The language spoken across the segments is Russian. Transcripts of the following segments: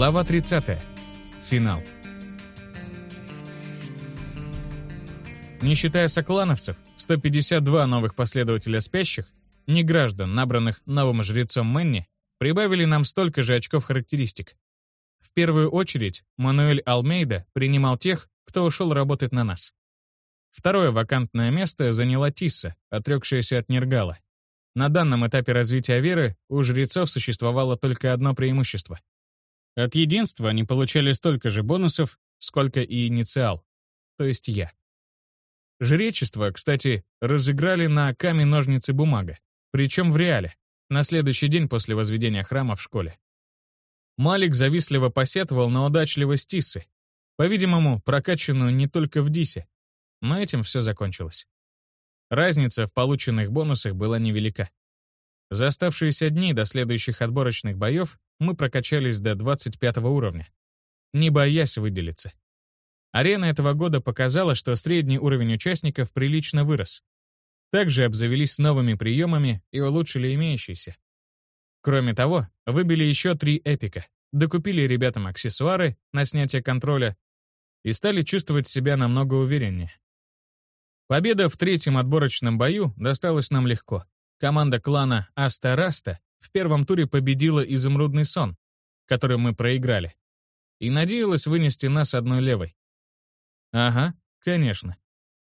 Глава 30. Финал. Не считая соклановцев, 152 новых последователя спящих, не граждан, набранных новым жрецом Мэнни, прибавили нам столько же очков характеристик. В первую очередь, Мануэль Алмейда принимал тех, кто ушел работать на нас. Второе вакантное место заняла Тисса, отрекшаяся от Нергала. На данном этапе развития веры у жрецов существовало только одно преимущество. От единства они получали столько же бонусов, сколько и инициал, то есть я. Жречество, кстати, разыграли на камень-ножницы-бумага, причем в реале, на следующий день после возведения храма в школе. Малик завистливо посетовал на удачливость Тиссы, по-видимому, прокачанную не только в Дисе, но этим все закончилось. Разница в полученных бонусах была невелика. За оставшиеся дни до следующих отборочных боев мы прокачались до 25 уровня, не боясь выделиться. Арена этого года показала, что средний уровень участников прилично вырос. Также обзавелись новыми приемами и улучшили имеющиеся. Кроме того, выбили еще три эпика, докупили ребятам аксессуары на снятие контроля и стали чувствовать себя намного увереннее. Победа в третьем отборочном бою досталась нам легко. Команда клана Аста-Раста в первом туре победила Изумрудный сон, который мы проиграли, и надеялась вынести нас одной левой. Ага, конечно.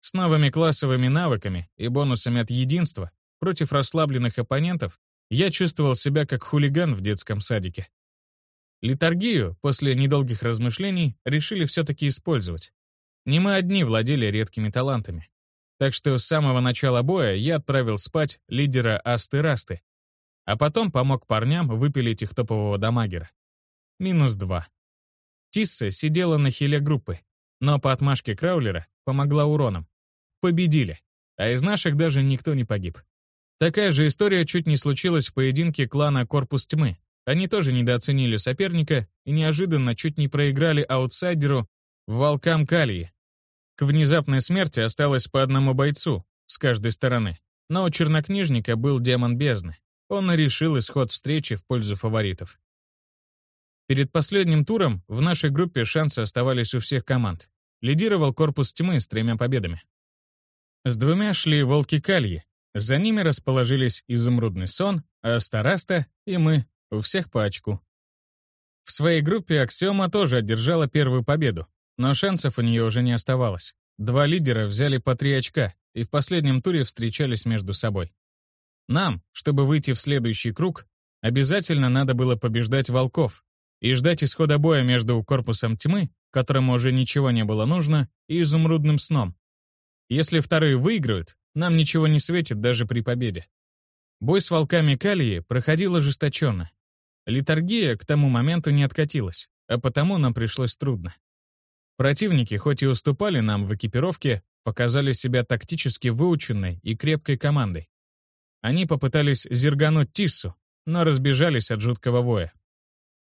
С новыми классовыми навыками и бонусами от единства против расслабленных оппонентов я чувствовал себя как хулиган в детском садике. Литургию после недолгих размышлений решили все-таки использовать. Не мы одни владели редкими талантами. Так что с самого начала боя я отправил спать лидера Асты-Расты, а потом помог парням выпилить их топового дамагера. Минус два. Тисса сидела на хиле группы, но по отмашке Краулера помогла уроном. Победили, а из наших даже никто не погиб. Такая же история чуть не случилась в поединке клана Корпус Тьмы. Они тоже недооценили соперника и неожиданно чуть не проиграли аутсайдеру Волкам Калии. К внезапной смерти осталось по одному бойцу с каждой стороны, но у чернокнижника был демон бездны. Он и решил исход встречи в пользу фаворитов. Перед последним туром в нашей группе шансы оставались у всех команд. Лидировал корпус тьмы с тремя победами. С двумя шли волки Кальи. За ними расположились Изумрудный сон, Астараста и мы, у всех по очку. В своей группе Аксиома тоже одержала первую победу, но шансов у нее уже не оставалось. Два лидера взяли по три очка и в последнем туре встречались между собой. Нам, чтобы выйти в следующий круг, обязательно надо было побеждать волков, и ждать исхода боя между корпусом тьмы, которому уже ничего не было нужно, и изумрудным сном. Если вторые выиграют, нам ничего не светит даже при победе. Бой с волками Калии проходил ожесточенно. Литургия к тому моменту не откатилась, а потому нам пришлось трудно. Противники, хоть и уступали нам в экипировке, показали себя тактически выученной и крепкой командой. Они попытались зергануть Тиссу, но разбежались от жуткого воя.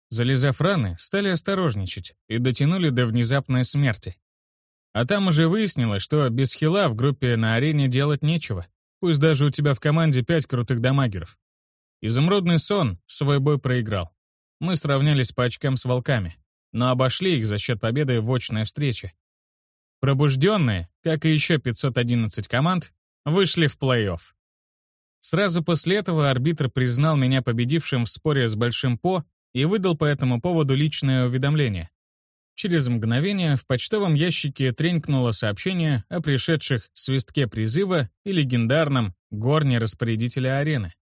Залезав раны, стали осторожничать и дотянули до внезапной смерти. А там уже выяснилось, что без хила в группе на арене делать нечего, пусть даже у тебя в команде пять крутых дамагеров. Изумрудный сон свой бой проиграл. Мы сравнялись по очкам с волками, но обошли их за счет победы в очной встрече. Пробужденные, как и еще 511 команд, вышли в плей-офф. Сразу после этого арбитр признал меня победившим в споре с Большим По и выдал по этому поводу личное уведомление. Через мгновение в почтовом ящике тренькнуло сообщение о пришедших свистке призыва и легендарном горне распорядителя арены.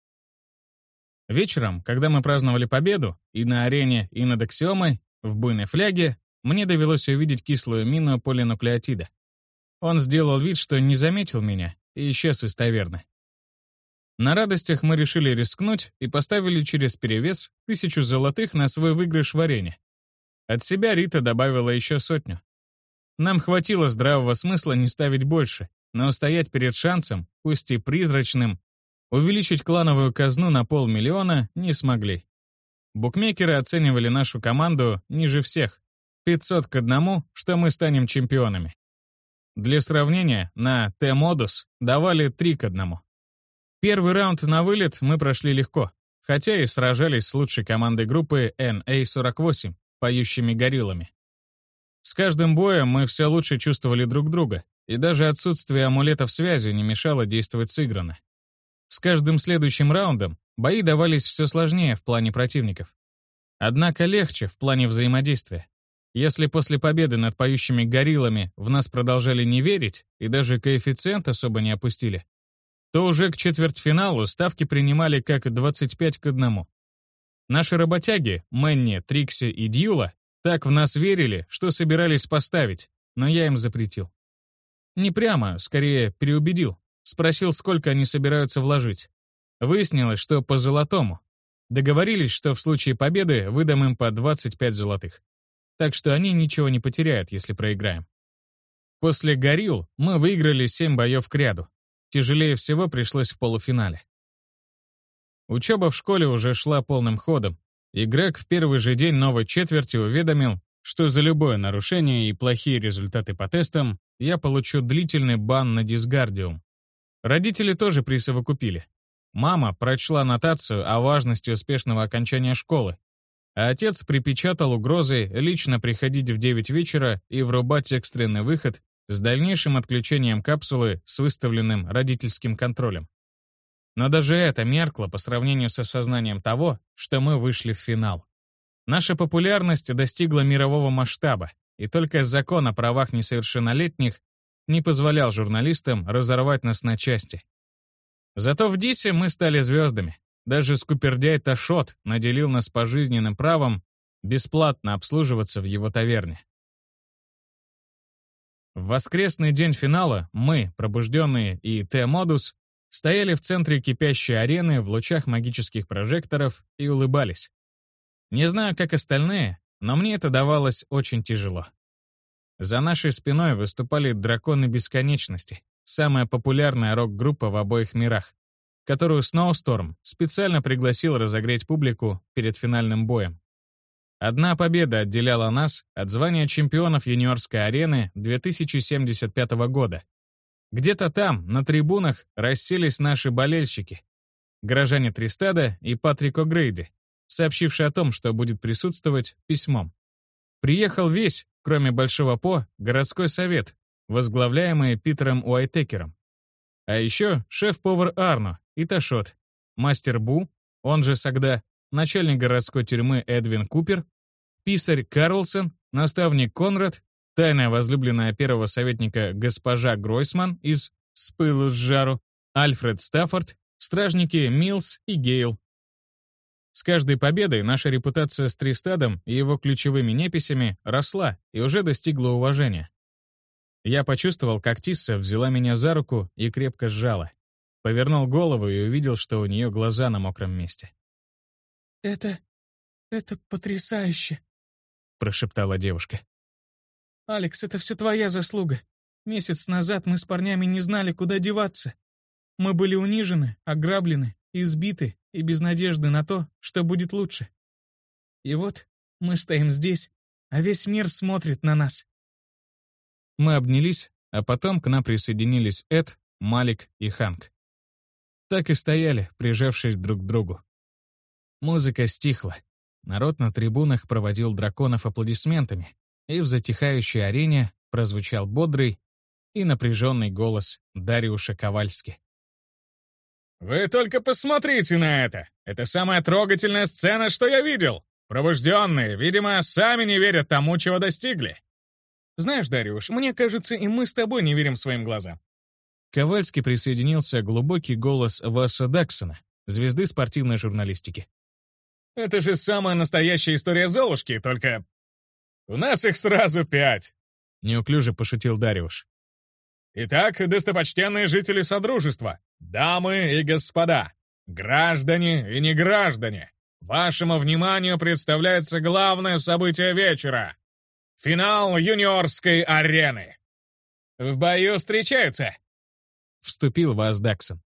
Вечером, когда мы праздновали победу и на арене, и над аксиомой, в буйной фляге, мне довелось увидеть кислую мину полинуклеотида. Он сделал вид, что не заметил меня, и исчез из таверны. На радостях мы решили рискнуть и поставили через перевес тысячу золотых на свой выигрыш в арене. От себя Рита добавила еще сотню. Нам хватило здравого смысла не ставить больше, но устоять перед шансом, пусть и призрачным, увеличить клановую казну на полмиллиона не смогли. Букмекеры оценивали нашу команду ниже всех. 500 к одному, что мы станем чемпионами. Для сравнения, на Т-модус давали 3 к одному. Первый раунд на вылет мы прошли легко, хотя и сражались с лучшей командой группы NA-48, поющими гориллами. С каждым боем мы все лучше чувствовали друг друга, и даже отсутствие амулетов связи не мешало действовать сыгранно. С каждым следующим раундом бои давались все сложнее в плане противников. Однако легче в плане взаимодействия. Если после победы над поющими гориллами в нас продолжали не верить и даже коэффициент особо не опустили, то уже к четвертьфиналу ставки принимали как 25 к 1. Наши работяги, Мэнни, Трикси и Дьюла, так в нас верили, что собирались поставить, но я им запретил. Не прямо, скорее переубедил. Спросил, сколько они собираются вложить. Выяснилось, что по золотому. Договорились, что в случае победы выдам им по 25 золотых. Так что они ничего не потеряют, если проиграем. После горилл мы выиграли 7 боев к ряду. Тяжелее всего пришлось в полуфинале. Учеба в школе уже шла полным ходом, и Грег в первый же день новой четверти уведомил, что за любое нарушение и плохие результаты по тестам я получу длительный бан на дисгардиум. Родители тоже присовокупили. Мама прочла нотацию о важности успешного окончания школы, а отец припечатал угрозой лично приходить в 9 вечера и врубать экстренный выход с дальнейшим отключением капсулы с выставленным родительским контролем. Но даже это меркло по сравнению с осознанием того, что мы вышли в финал. Наша популярность достигла мирового масштаба, и только закон о правах несовершеннолетних не позволял журналистам разорвать нас на части. Зато в Дисе мы стали звездами. Даже скупердяй Ташот наделил нас пожизненным правом бесплатно обслуживаться в его таверне. В воскресный день финала мы, пробужденные и Т-модус, стояли в центре кипящей арены в лучах магических прожекторов и улыбались. Не знаю, как остальные, но мне это давалось очень тяжело. За нашей спиной выступали «Драконы Бесконечности», самая популярная рок-группа в обоих мирах, которую Сноусторм специально пригласил разогреть публику перед финальным боем. Одна победа отделяла нас от звания чемпионов юниорской арены 2075 года. Где-то там, на трибунах, расселись наши болельщики. Горожане Тристада и Патрик О'Грейди, сообщивший о том, что будет присутствовать письмом. Приехал весь, кроме Большого По, городской совет, возглавляемый Питером Уайтекером. А еще шеф-повар Арно и Ташот, мастер Бу, он же Сагда, начальник городской тюрьмы Эдвин Купер, писарь Карлсон, наставник Конрад, тайная возлюбленная первого советника госпожа Гройсман из «С пылу с жару», Альфред Стаффорд, стражники Милс и Гейл, с каждой победой наша репутация с Тристадом и его ключевыми неписями росла и уже достигла уважения. Я почувствовал, как Тисса взяла меня за руку и крепко сжала. Повернул голову и увидел, что у нее глаза на мокром месте. «Это... это потрясающе», — прошептала девушка. «Алекс, это все твоя заслуга. Месяц назад мы с парнями не знали, куда деваться. Мы были унижены, ограблены, избиты и без надежды на то, что будет лучше. И вот мы стоим здесь, а весь мир смотрит на нас. Мы обнялись, а потом к нам присоединились Эд, Малик и Ханк. Так и стояли, прижавшись друг к другу. Музыка стихла. Народ на трибунах проводил драконов аплодисментами, и в затихающей арене прозвучал бодрый и напряженный голос Дариуша Ковальски. «Вы только посмотрите на это! Это самая трогательная сцена, что я видел! Пробужденные, видимо, сами не верят тому, чего достигли!» «Знаешь, Дариуш, мне кажется, и мы с тобой не верим своим глазам». Ковальский присоединился глубокий голос Васа Даксона, звезды спортивной журналистики. «Это же самая настоящая история Золушки, только... У нас их сразу пять!» Неуклюже пошутил Дариуш. Итак, достопочтенные жители Содружества, дамы и господа, граждане и неграждане, вашему вниманию представляется главное событие вечера — финал юниорской арены. В бою встречаются. Вступил Вас Даксон.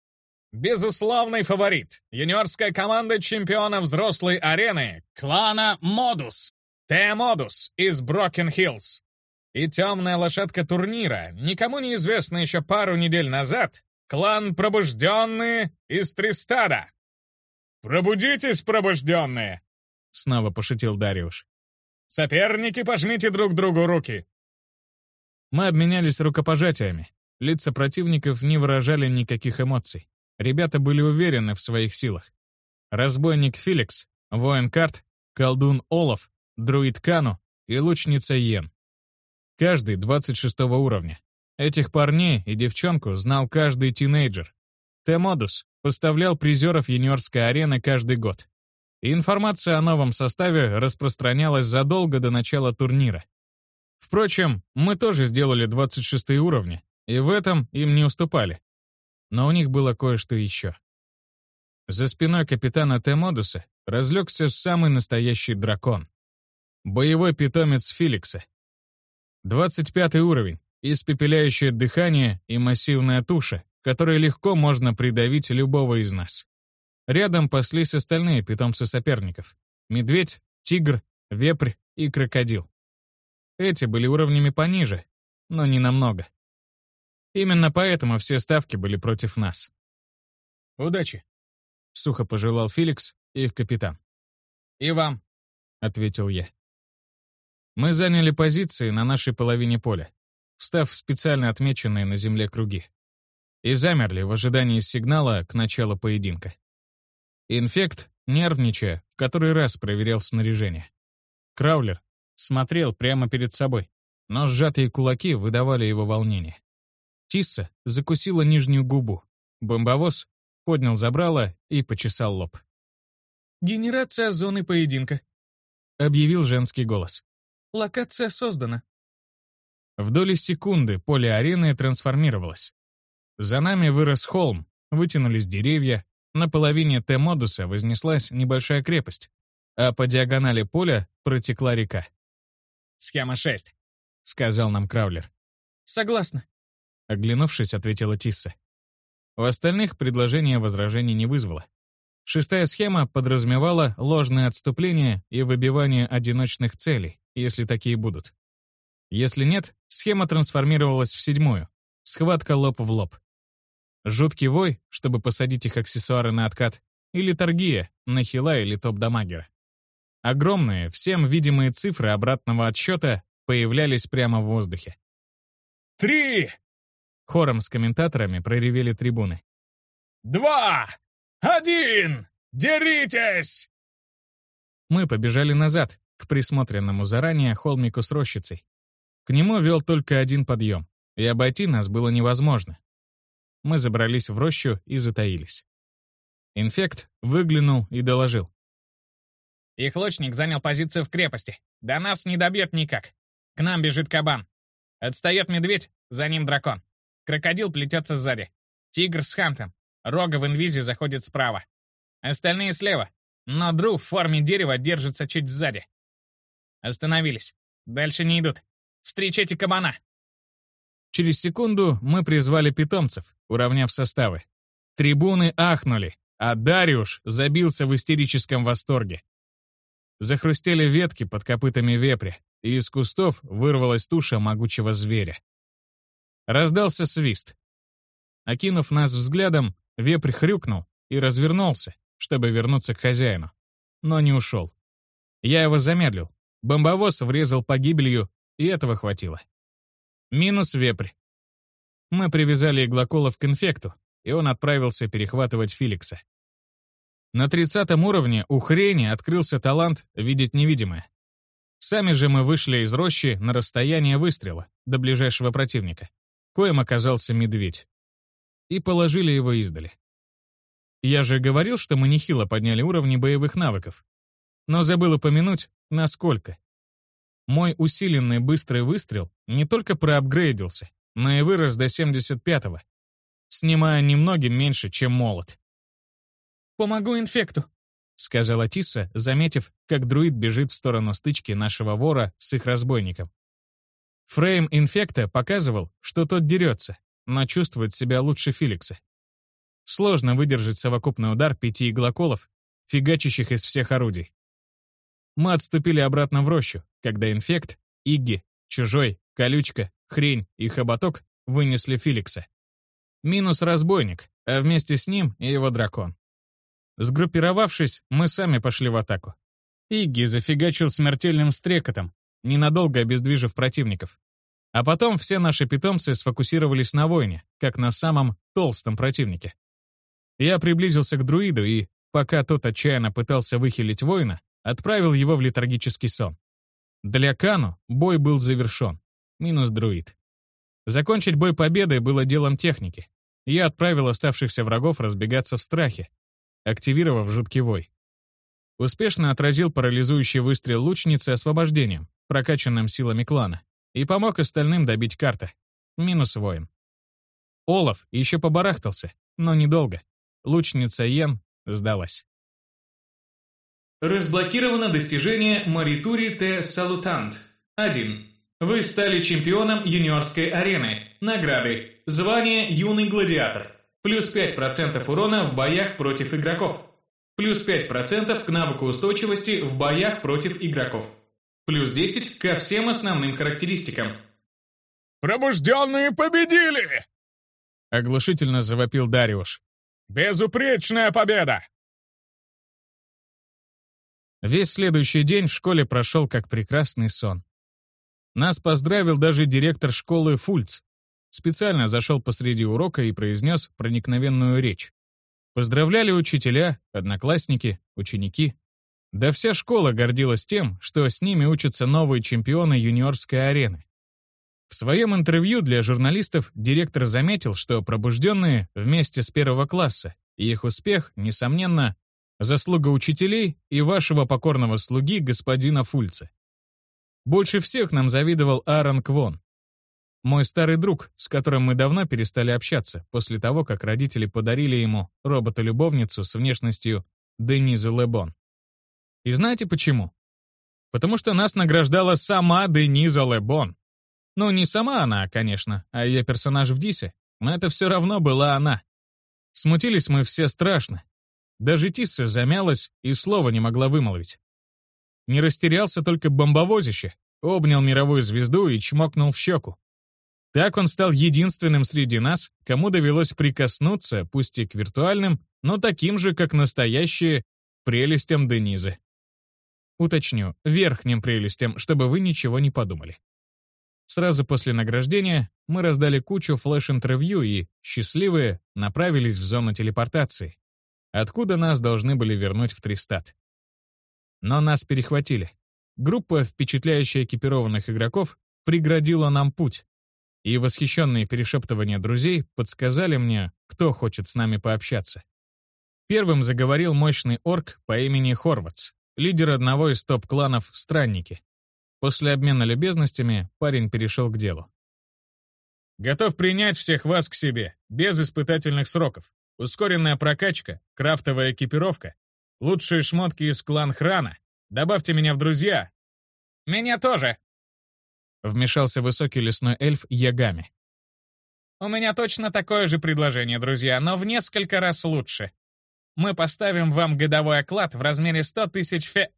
Безусловный фаворит. Юниорская команда чемпиона взрослой арены клана Модус. Т-Модус из Брокен-Хиллз и темная лошадка турнира, никому не известно еще пару недель назад, клан Пробужденные из Тристада. «Пробудитесь, пробужденные!» — снова пошутил Дариуш. Соперники, пожмите друг другу руки!» Мы обменялись рукопожатиями. Лица противников не выражали никаких эмоций. Ребята были уверены в своих силах. Разбойник Феликс, воин Карт, колдун Олаф, друид Кану и лучница Йен. Каждый 26 уровня. Этих парней и девчонку знал каждый тинейджер. Т-модус поставлял призеров юниорской арены каждый год. Информация о новом составе распространялась задолго до начала турнира. Впрочем, мы тоже сделали 26 уровни, и в этом им не уступали. Но у них было кое-что еще. За спиной капитана Т-модуса разлегся самый настоящий дракон. Боевой питомец Филикса. 25 уровень, испепеляющее дыхание и массивная туша, которой легко можно придавить любого из нас. Рядом паслись остальные питомцы соперников. Медведь, тигр, вепрь и крокодил. Эти были уровнями пониже, но не намного. Именно поэтому все ставки были против нас. «Удачи!» — сухо пожелал Феликс, их капитан. «И вам», — ответил я. Мы заняли позиции на нашей половине поля, встав в специально отмеченные на земле круги. И замерли в ожидании сигнала к началу поединка. Инфект, нервничая, в который раз проверял снаряжение. Краулер смотрел прямо перед собой, но сжатые кулаки выдавали его волнение. Тисса закусила нижнюю губу. Бомбовоз поднял забрало и почесал лоб. «Генерация зоны поединка», — объявил женский голос. Локация создана. В доли секунды поле арены трансформировалось. За нами вырос холм, вытянулись деревья, на половине Т-модуса вознеслась небольшая крепость, а по диагонали поля протекла река. «Схема 6», — сказал нам Краулер. «Согласна», — оглянувшись, ответила Тисса. У остальных предложение возражений не вызвало. Шестая схема подразумевала ложное отступление и выбивание одиночных целей, если такие будут. Если нет, схема трансформировалась в седьмую. Схватка лоб в лоб. Жуткий вой, чтобы посадить их аксессуары на откат, или торгия на хила или топ-дамагера. Огромные, всем видимые цифры обратного отсчета появлялись прямо в воздухе. «Три!» Хором с комментаторами проревели трибуны. «Два! Один! Деритесь!» Мы побежали назад, к присмотренному заранее холмику с рощицей. К нему вел только один подъем, и обойти нас было невозможно. Мы забрались в рощу и затаились. Инфект выглянул и доложил. Их лучник занял позицию в крепости. До нас не добьет никак. К нам бежит кабан. Отстает медведь, за ним дракон. Крокодил плетется сзади. Тигр с хантом. Рога в инвизе заходит справа. Остальные слева. Но Дру в форме дерева держится чуть сзади. Остановились. Дальше не идут. Встречайте кабана. Через секунду мы призвали питомцев, уравняв составы. Трибуны ахнули, а Дариуш забился в истерическом восторге. Захрустели ветки под копытами вепря, и из кустов вырвалась туша могучего зверя. Раздался свист. Окинув нас взглядом, вепрь хрюкнул и развернулся, чтобы вернуться к хозяину. Но не ушел. Я его замедлил, Бомбовоз врезал погибелью, и этого хватило. Минус вепрь. Мы привязали иглоколов к инфекту, и он отправился перехватывать Филикса. На 30 уровне у хрени открылся талант видеть невидимое. Сами же мы вышли из рощи на расстояние выстрела до ближайшего противника, коим оказался медведь. И положили его издали. Я же говорил, что мы нехило подняли уровни боевых навыков. Но забыл упомянуть, насколько. Мой усиленный быстрый выстрел не только проапгрейдился, но и вырос до 75-го, снимая немногим меньше, чем молот. «Помогу инфекту», — сказала Тисса, заметив, как друид бежит в сторону стычки нашего вора с их разбойником. Фрейм инфекта показывал, что тот дерется, но чувствует себя лучше Филикса. Сложно выдержать совокупный удар пяти иглоколов, фигачащих из всех орудий. Мы отступили обратно в рощу, когда инфект, Игги, Чужой, Колючка, Хрень и Хоботок вынесли Филикса. Минус разбойник, а вместе с ним и его дракон. Сгруппировавшись, мы сами пошли в атаку. Игги зафигачил смертельным стрекотом, ненадолго обездвижив противников. А потом все наши питомцы сфокусировались на воине, как на самом толстом противнике. Я приблизился к друиду и, пока тот отчаянно пытался выхилить воина, отправил его в летаргический сон. Для Кану бой был завершен. Минус друид. Закончить бой победой было делом техники. Я отправил оставшихся врагов разбегаться в страхе, активировав жуткий вой. Успешно отразил парализующий выстрел лучницы освобождением, прокачанным силами клана, и помог остальным добить карта. Минус воин. Олаф еще побарахтался, но недолго. Лучница Йен сдалась. Разблокировано достижение Маритури Т. Салутант. 1. Вы стали чемпионом юниорской арены. Награды. Звание «Юный гладиатор». Плюс 5% урона в боях против игроков. Плюс 5% к навыку устойчивости в боях против игроков. Плюс 10 ко всем основным характеристикам. «Пробужденные победили!» Оглушительно завопил Дариуш. «Безупречная победа!» Весь следующий день в школе прошел как прекрасный сон. Нас поздравил даже директор школы Фульц. Специально зашел посреди урока и произнес проникновенную речь. Поздравляли учителя, одноклассники, ученики. Да вся школа гордилась тем, что с ними учатся новые чемпионы юниорской арены. В своем интервью для журналистов директор заметил, что пробужденные вместе с первого класса, и их успех, несомненно, заслуга учителей и вашего покорного слуги господина Фульца. Больше всех нам завидовал Аарон Квон. Мой старый друг, с которым мы давно перестали общаться, после того, как родители подарили ему робота-любовницу с внешностью Денизы Лебон. И знаете почему? Потому что нас награждала сама Дениза Лебон. Ну, не сама она, конечно, а ее персонаж в Дисе. Но это все равно была она. Смутились мы все страшно. Даже Тисса замялась и слова не могла вымолвить. Не растерялся только бомбовозище, обнял мировую звезду и чмокнул в щеку. Так он стал единственным среди нас, кому довелось прикоснуться, пусть и к виртуальным, но таким же, как настоящие, прелестям Денизы. Уточню, верхним прелестям, чтобы вы ничего не подумали. Сразу после награждения мы раздали кучу флеш-интервью и, счастливые, направились в зону телепортации, откуда нас должны были вернуть в Тристат. Но нас перехватили. Группа впечатляюще экипированных игроков преградила нам путь, и восхищенные перешептывания друзей подсказали мне, кто хочет с нами пообщаться. Первым заговорил мощный орк по имени Хорватс, лидер одного из топ-кланов «Странники». После обмена любезностями парень перешел к делу. «Готов принять всех вас к себе, без испытательных сроков. Ускоренная прокачка, крафтовая экипировка, лучшие шмотки из клан Храна. Добавьте меня в друзья». «Меня тоже», — вмешался высокий лесной эльф Ягами. «У меня точно такое же предложение, друзья, но в несколько раз лучше. Мы поставим вам годовой оклад в размере 100 тысяч фе...»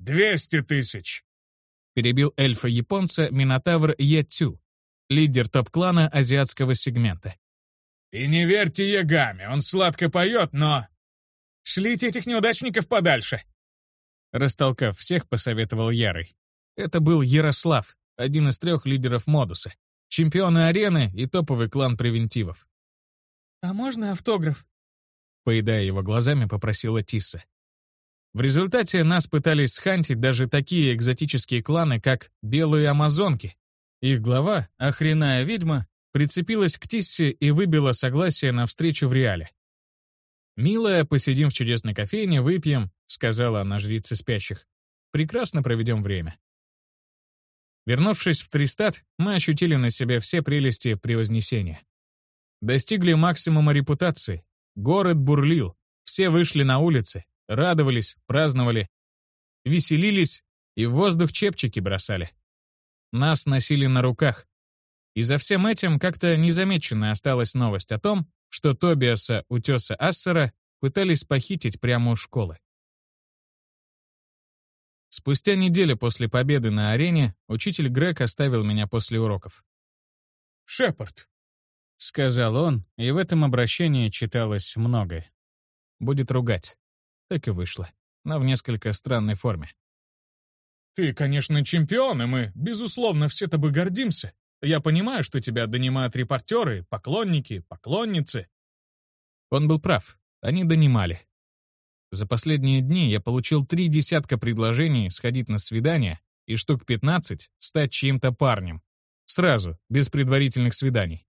«200 тысяч!» — перебил эльфа-японца Минотавр Ятю, лидер топ-клана азиатского сегмента. «И не верьте Ягаме, он сладко поет, но...» «Шлите этих неудачников подальше!» Растолкав всех, посоветовал Ярый. Это был Ярослав, один из трех лидеров Модуса, чемпионы арены и топовый клан превентивов. «А можно автограф?» Поедая его глазами, попросила Тисса. В результате нас пытались схантить даже такие экзотические кланы, как Белые Амазонки. Их глава, охреная ведьма, прицепилась к Тиссе и выбила согласие на встречу в реале. «Милая, посидим в чудесной кофейне, выпьем», — сказала она жрице спящих. «Прекрасно проведем время». Вернувшись в Тристат, мы ощутили на себе все прелести превознесения. Достигли максимума репутации. Город бурлил, все вышли на улицы, радовались, праздновали, веселились и в воздух чепчики бросали. Нас носили на руках, и за всем этим как-то незамеченной осталась новость о том, что Тобиаса Утеса Ассера пытались похитить прямо у школы. Спустя неделю после победы на арене учитель Грег оставил меня после уроков. «Шепард», — сказал он, и в этом обращении читалось многое. Будет ругать. Так и вышло. но в несколько странной форме. «Ты, конечно, чемпион, и мы, безусловно, все тобой гордимся. Я понимаю, что тебя донимают репортеры, поклонники, поклонницы». Он был прав. Они донимали. За последние дни я получил три десятка предложений сходить на свидание и штук 15 стать чьим-то парнем. Сразу, без предварительных свиданий.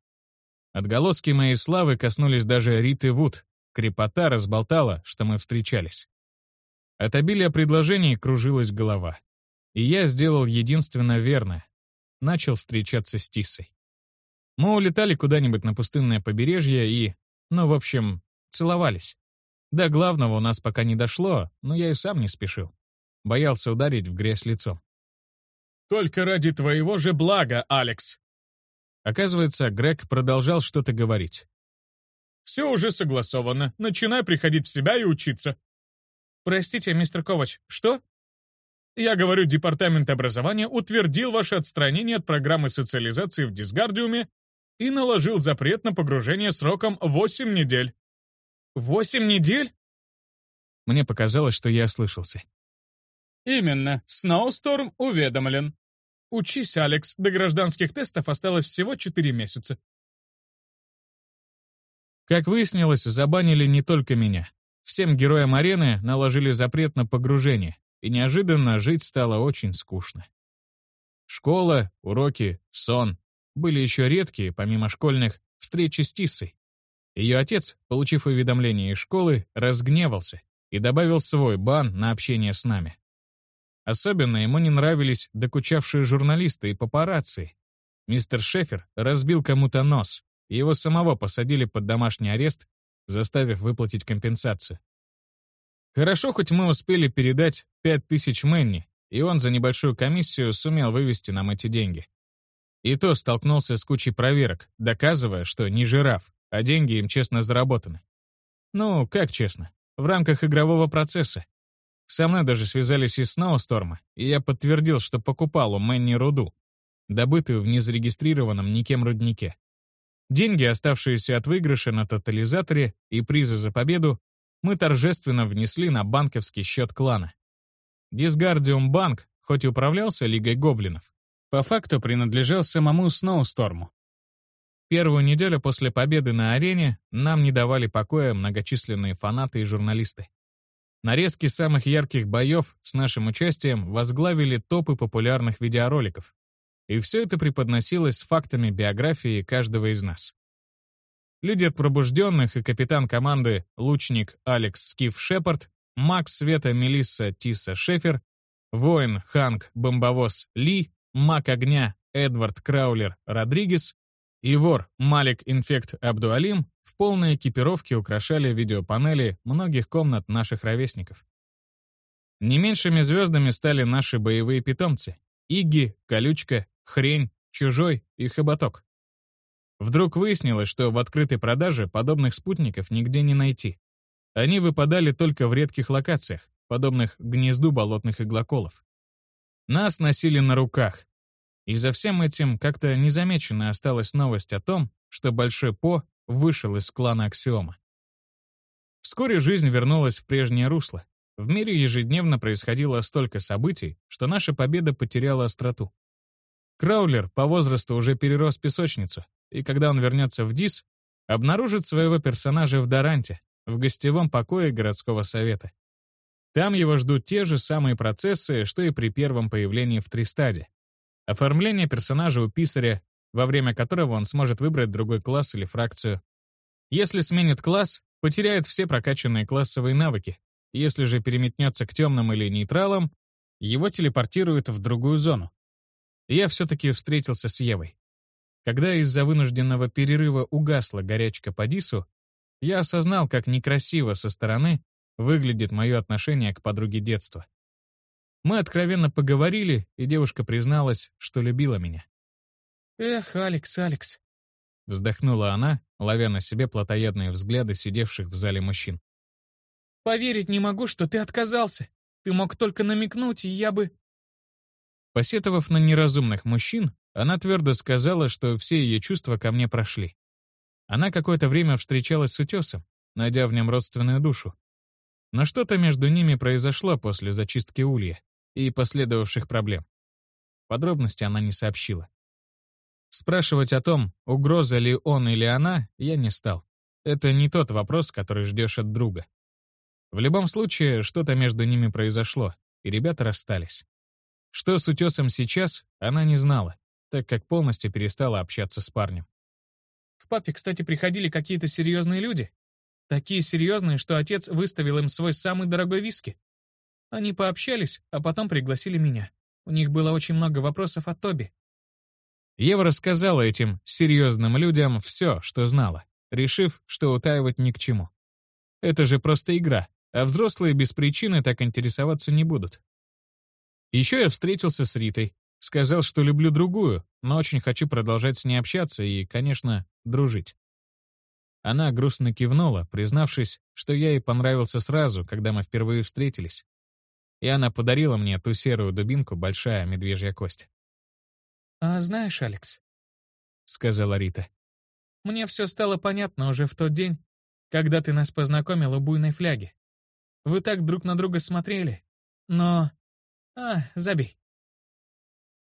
Отголоски моей славы коснулись даже Риты Вуд. Крепота разболтала, что мы встречались. От обилия предложений кружилась голова. И я сделал единственно верное. Начал встречаться с Тисой. Мы улетали куда-нибудь на пустынное побережье и, ну, в общем, целовались. До главного у нас пока не дошло, но я и сам не спешил. Боялся ударить в грязь лицом. «Только ради твоего же блага, Алекс!» Оказывается, Грег продолжал что-то говорить. «Все уже согласовано. Начинай приходить в себя и учиться». «Простите, мистер Ковач, что?» Я говорю, Департамент образования утвердил ваше отстранение от программы социализации в Дисгардиуме и наложил запрет на погружение сроком 8 недель. «Восемь недель?» Мне показалось, что я ослышался. «Именно. Сноусторм уведомлен. Учись, Алекс, до гражданских тестов осталось всего 4 месяца». Как выяснилось, забанили не только меня. Всем героям арены наложили запрет на погружение и неожиданно жить стало очень скучно. Школа, уроки, сон были еще редкие, помимо школьных, встречи с Тиссой. Ее отец, получив уведомление из школы, разгневался и добавил свой бан на общение с нами. Особенно ему не нравились докучавшие журналисты и папарацци. Мистер Шефер разбил кому-то нос, и его самого посадили под домашний арест, заставив выплатить компенсацию. Хорошо, хоть мы успели передать 5000 Мэнни, и он за небольшую комиссию сумел вывести нам эти деньги. И то столкнулся с кучей проверок, доказывая, что не жираф, а деньги им честно заработаны. Ну, как честно? В рамках игрового процесса. Со мной даже связались из Сноусторма, и я подтвердил, что покупал у Мэнни руду, добытую в незарегистрированном никем руднике. Деньги, оставшиеся от выигрыша на тотализаторе и призы за победу, мы торжественно внесли на банковский счет клана. Дисгардиум Банк, хоть и управлялся Лигой Гоблинов, по факту принадлежал самому Сноусторму. Первую неделю после победы на арене нам не давали покоя многочисленные фанаты и журналисты. Нарезки самых ярких боев с нашим участием возглавили топы популярных видеороликов. И все это преподносилось с фактами биографии каждого из нас. Лидер пробужденных и капитан команды лучник Алекс Скиф Шепард, маг света Мелисса Тисса Шефер, воин Ханк Бомбовоз Ли, маг огня Эдвард Краулер Родригес и вор Малик Инфект Абдуалим в полной экипировке украшали видеопанели многих комнат наших ровесников. Не меньшими звездами стали наши боевые питомцы — Иги, Колючка, Хрень, Чужой и Хоботок. Вдруг выяснилось, что в открытой продаже подобных спутников нигде не найти. Они выпадали только в редких локациях, подобных гнезду болотных иглоколов. Нас носили на руках. И за всем этим как-то незамеченной осталась новость о том, что Большой По вышел из клана Аксиома. Вскоре жизнь вернулась в прежнее русло. В мире ежедневно происходило столько событий, что наша победа потеряла остроту. Краулер по возрасту уже перерос песочницу, и когда он вернется в ДИС, обнаружит своего персонажа в Даранте, в гостевом покое городского совета. Там его ждут те же самые процессы, что и при первом появлении в Тристаде. Оформление персонажа у писаря, во время которого он сможет выбрать другой класс или фракцию. Если сменит класс, потеряет все прокачанные классовые навыки. Если же переметнется к темным или нейтралам, его телепортируют в другую зону. Я все-таки встретился с Евой. Когда из-за вынужденного перерыва угасла горячка по Дису, я осознал, как некрасиво со стороны выглядит мое отношение к подруге детства. Мы откровенно поговорили, и девушка призналась, что любила меня. «Эх, Алекс, Алекс», — вздохнула она, ловя на себе плотоядные взгляды сидевших в зале мужчин. «Поверить не могу, что ты отказался. Ты мог только намекнуть, и я бы...» Посетовав на неразумных мужчин, она твердо сказала, что все ее чувства ко мне прошли. Она какое-то время встречалась с утесом, найдя в нем родственную душу. Но что-то между ними произошло после зачистки улья и последовавших проблем. Подробности она не сообщила. Спрашивать о том, угроза ли он или она, я не стал. Это не тот вопрос, который ждешь от друга. В любом случае, что-то между ними произошло, и ребята расстались. Что с утесом сейчас, она не знала, так как полностью перестала общаться с парнем. К папе, кстати, приходили какие-то серьезные люди. Такие серьезные, что отец выставил им свой самый дорогой виски. Они пообщались, а потом пригласили меня. У них было очень много вопросов от Тоби. Ева рассказала этим серьезным людям все, что знала, решив, что утаивать ни к чему. Это же просто игра, а взрослые без причины так интересоваться не будут. Еще я встретился с Ритой, сказал, что люблю другую, но очень хочу продолжать с ней общаться и, конечно, дружить. Она грустно кивнула, признавшись, что я ей понравился сразу, когда мы впервые встретились. И она подарила мне ту серую дубинку «Большая медвежья кость». «А знаешь, Алекс», — сказала Рита, — «мне все стало понятно уже в тот день, когда ты нас познакомил у буйной фляги. Вы так друг на друга смотрели, но... А, забей».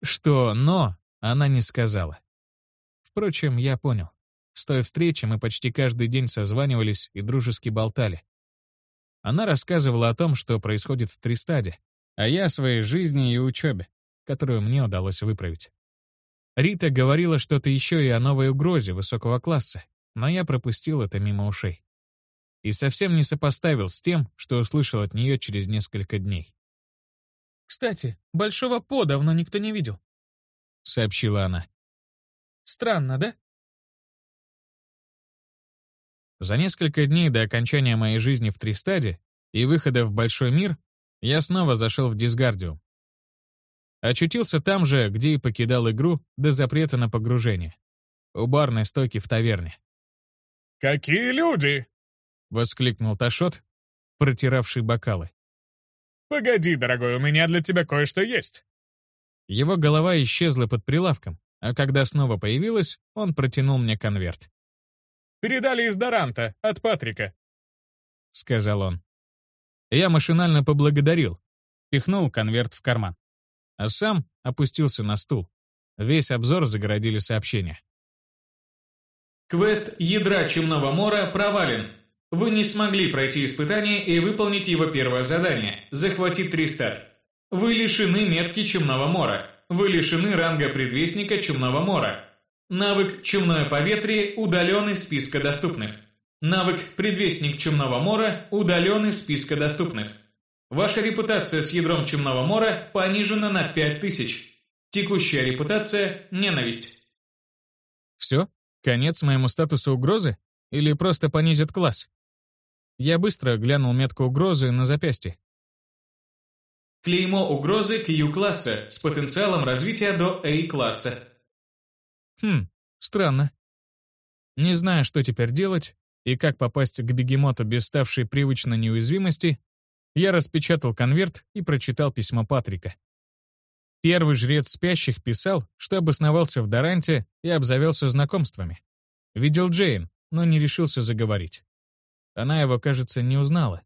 Что «но» она не сказала. Впрочем, я понял. С той встречи мы почти каждый день созванивались и дружески болтали. Она рассказывала о том, что происходит в Тристаде, а я о своей жизни и учебе, которую мне удалось выправить. Рита говорила что-то еще и о новой угрозе высокого класса, но я пропустил это мимо ушей. И совсем не сопоставил с тем, что услышал от нее через несколько дней. «Кстати, Большого По давно никто не видел», — сообщила она. «Странно, да?» За несколько дней до окончания моей жизни в Тристаде и выхода в большой мир я снова зашел в Дисгардиум. Очутился там же, где и покидал игру до запрета на погружение. У барной стойки в таверне. «Какие люди!» — воскликнул Ташот, протиравший бокалы. «Погоди, дорогой, у меня для тебя кое-что есть». Его голова исчезла под прилавком, а когда снова появилась, он протянул мне конверт. Передали из Доранта, от Патрика», — сказал он. Я машинально поблагодарил, пихнул конверт в карман. А сам опустился на стул. Весь обзор загородили сообщения. Квест «Ядра Чумного Мора» провален. Вы не смогли пройти испытание и выполнить его первое задание – захватить Тристат. Вы лишены метки Чумного Мора. Вы лишены ранга предвестника Чумного Мора. Навык «Чумное поветрие» удален из списка доступных. Навык «Предвестник Чумного Мора» удален из списка доступных. Ваша репутация с ядром Чумного Мора понижена на 5000. Текущая репутация – ненависть. Все? Конец моему статусу угрозы? Или просто понизит класс? Я быстро глянул метку угрозы на запястье. Клеймо угрозы Q-класса с потенциалом развития до A-класса. Хм, странно. Не зная, что теперь делать и как попасть к бегемоту без ставшей привычно неуязвимости, я распечатал конверт и прочитал письмо Патрика. Первый жрец спящих писал, что обосновался в Даранте и обзавелся знакомствами. Видел Джейн, но не решился заговорить. Она его, кажется, не узнала.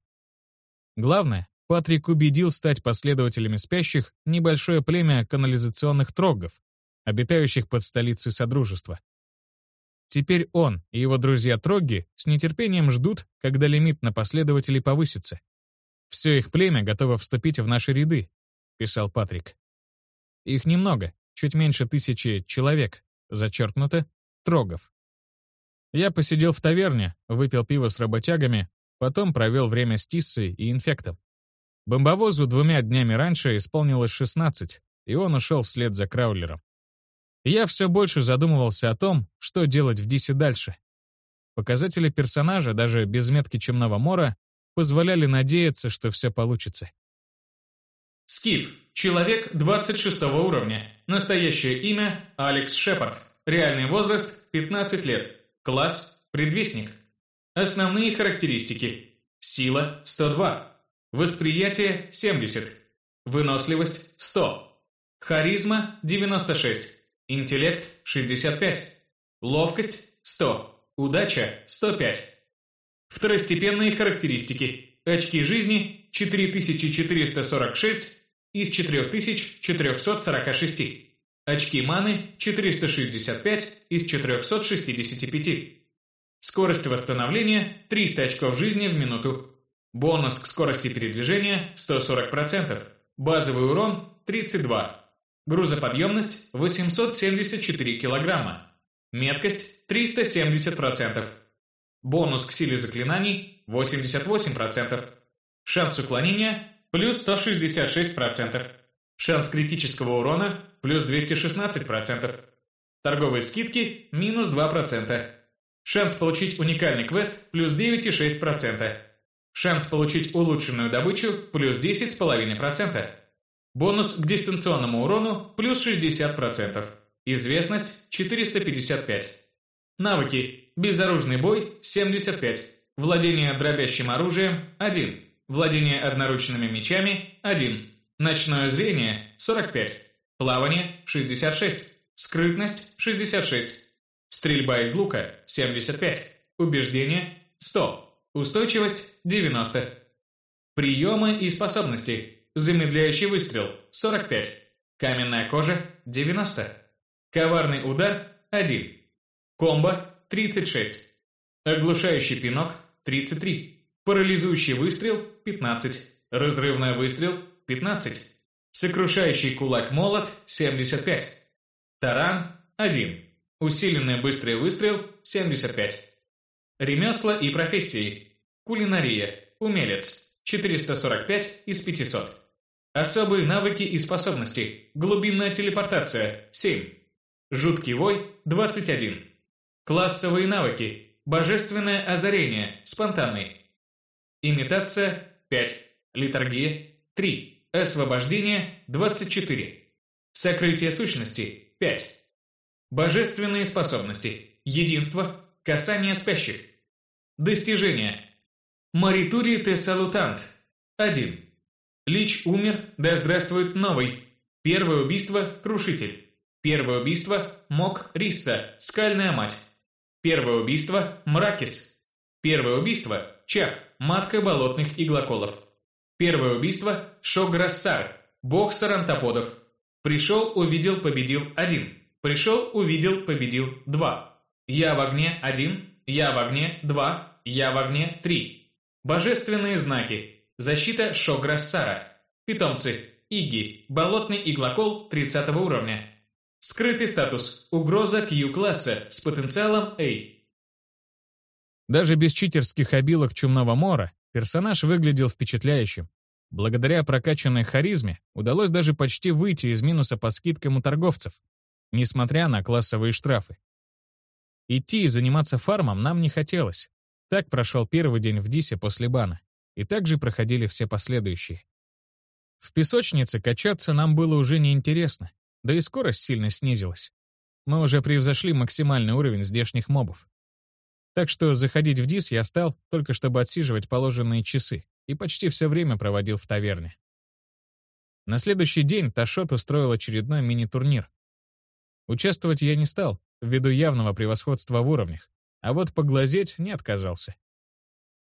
Главное, Патрик убедил стать последователями спящих небольшое племя канализационных трогов, обитающих под столицей Содружества. Теперь он и его друзья Трогги с нетерпением ждут, когда лимит на последователей повысится. «Все их племя готово вступить в наши ряды», — писал Патрик. Их немного, чуть меньше тысячи человек, зачеркнуто, трогов. Я посидел в таверне, выпил пиво с работягами, потом провел время с Тиссой и инфектом. Бомбовозу двумя днями раньше исполнилось 16, и он ушел вслед за Краулером я все больше задумывался о том, что делать в Дисе дальше. Показатели персонажа, даже без метки Чемного Мора, позволяли надеяться, что все получится. Скиф. Человек 26 уровня. Настоящее имя – Алекс Шепард. Реальный возраст – 15 лет. Класс – предвестник. Основные характеристики. Сила – 102. Восприятие – 70. Выносливость – 100. Харизма – 96. Интеллект – 65. Ловкость – 100. Удача – 105. Второстепенные характеристики. Очки жизни 4446 из 4446. Очки маны 465 из 465. Скорость восстановления 300 очков жизни в минуту. Бонус к скорости передвижения 140%. Базовый урон 32. Грузоподъемность 874 килограмма. Меткость 370%. Бонус к силе заклинаний 88%. Шанс уклонения плюс 166%. Шанс критического урона плюс 216%. Торговые скидки минус 2%. Шанс получить уникальный квест плюс 9,6%. Шанс получить улучшенную добычу плюс 10,5%. Бонус к дистанционному урону плюс 60%. Известность 455. Навыки. Безоружный бой 75. Владение дробящим оружием 1. Владение одноручными мечами 1. Ночное зрение 45. Плавание 66. Скрытность 66. Стрельба из лука – 75. Убеждение – 100. Устойчивость – 90. Приемы и способности. Замедляющий выстрел – 45. Каменная кожа – 90. Коварный удар – 1. Комбо – 36. Оглушающий пинок – 33. Парализующий выстрел – 15. Разрывной выстрел – 15. Сокрушающий кулак-молот – 75. Таран – 1. Усиленный быстрый выстрел – 75. Ремесла и профессии. Кулинария. Умелец. 445 из 500. Особые навыки и способности. Глубинная телепортация. 7. Жуткий вой. 21. Классовые навыки. Божественное озарение. Спонтанный. Имитация. 5. Литургия. 3. Освобождение. 24. Сокрытие сущности. 5. Божественные способности. Единство. Касание спящих. Достижения. Маритури те салутант. 1. Лич умер, да здравствует новый. Первое убийство – Крушитель. Первое убийство – Мок Рисса, Скальная мать. Первое убийство – Мракис. Первое убийство – Чах, матка болотных иглоколов. Первое убийство – Шограссар, бог сарантоподов. Пришел, увидел, победил один. Пришел, увидел, победил. Два. Я в огне. Один. Я в огне. Два. Я в огне. Три. Божественные знаки. Защита Шограссара. Питомцы. Иги. Болотный иглокол 30 уровня. Скрытый статус. Угроза Q-класса с потенциалом A. Даже без читерских обилок Чумного Мора персонаж выглядел впечатляющим. Благодаря прокачанной харизме удалось даже почти выйти из минуса по скидкам у торговцев, несмотря на классовые штрафы. Идти и заниматься фармом нам не хотелось. Так прошел первый день в Дисе после бана, и так же проходили все последующие. В песочнице качаться нам было уже неинтересно, да и скорость сильно снизилась. Мы уже превзошли максимальный уровень здешних мобов. Так что заходить в Дис я стал, только чтобы отсиживать положенные часы, и почти все время проводил в таверне. На следующий день Ташот устроил очередной мини-турнир, Участвовать я не стал, ввиду явного превосходства в уровнях, а вот поглазеть не отказался.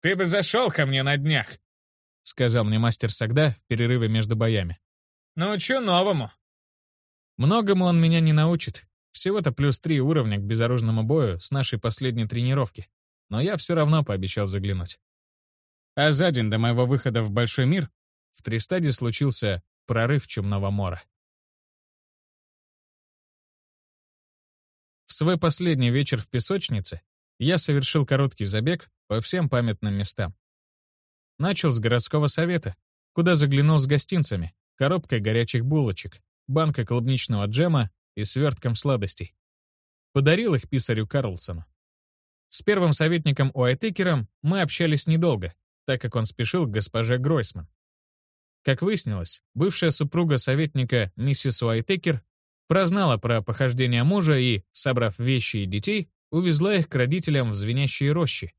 «Ты бы зашел ко мне на днях», — сказал мне мастер Сагда в перерыве между боями. «Научу новому». Многому он меня не научит. Всего-то плюс три уровня к безоружному бою с нашей последней тренировки. Но я все равно пообещал заглянуть. А за день до моего выхода в большой мир в Тристаде случился прорыв Чумного Мора. В свой последний вечер в песочнице я совершил короткий забег по всем памятным местам. Начал с городского совета, куда заглянул с гостинцами, коробкой горячих булочек, банкой клубничного джема и свертком сладостей. Подарил их писарю Карлсону. С первым советником Уайтекером мы общались недолго, так как он спешил к госпоже Гройсман. Как выяснилось, бывшая супруга советника миссис Уайтекер Прознала про похождения мужа и, собрав вещи и детей, увезла их к родителям в звенящие рощи.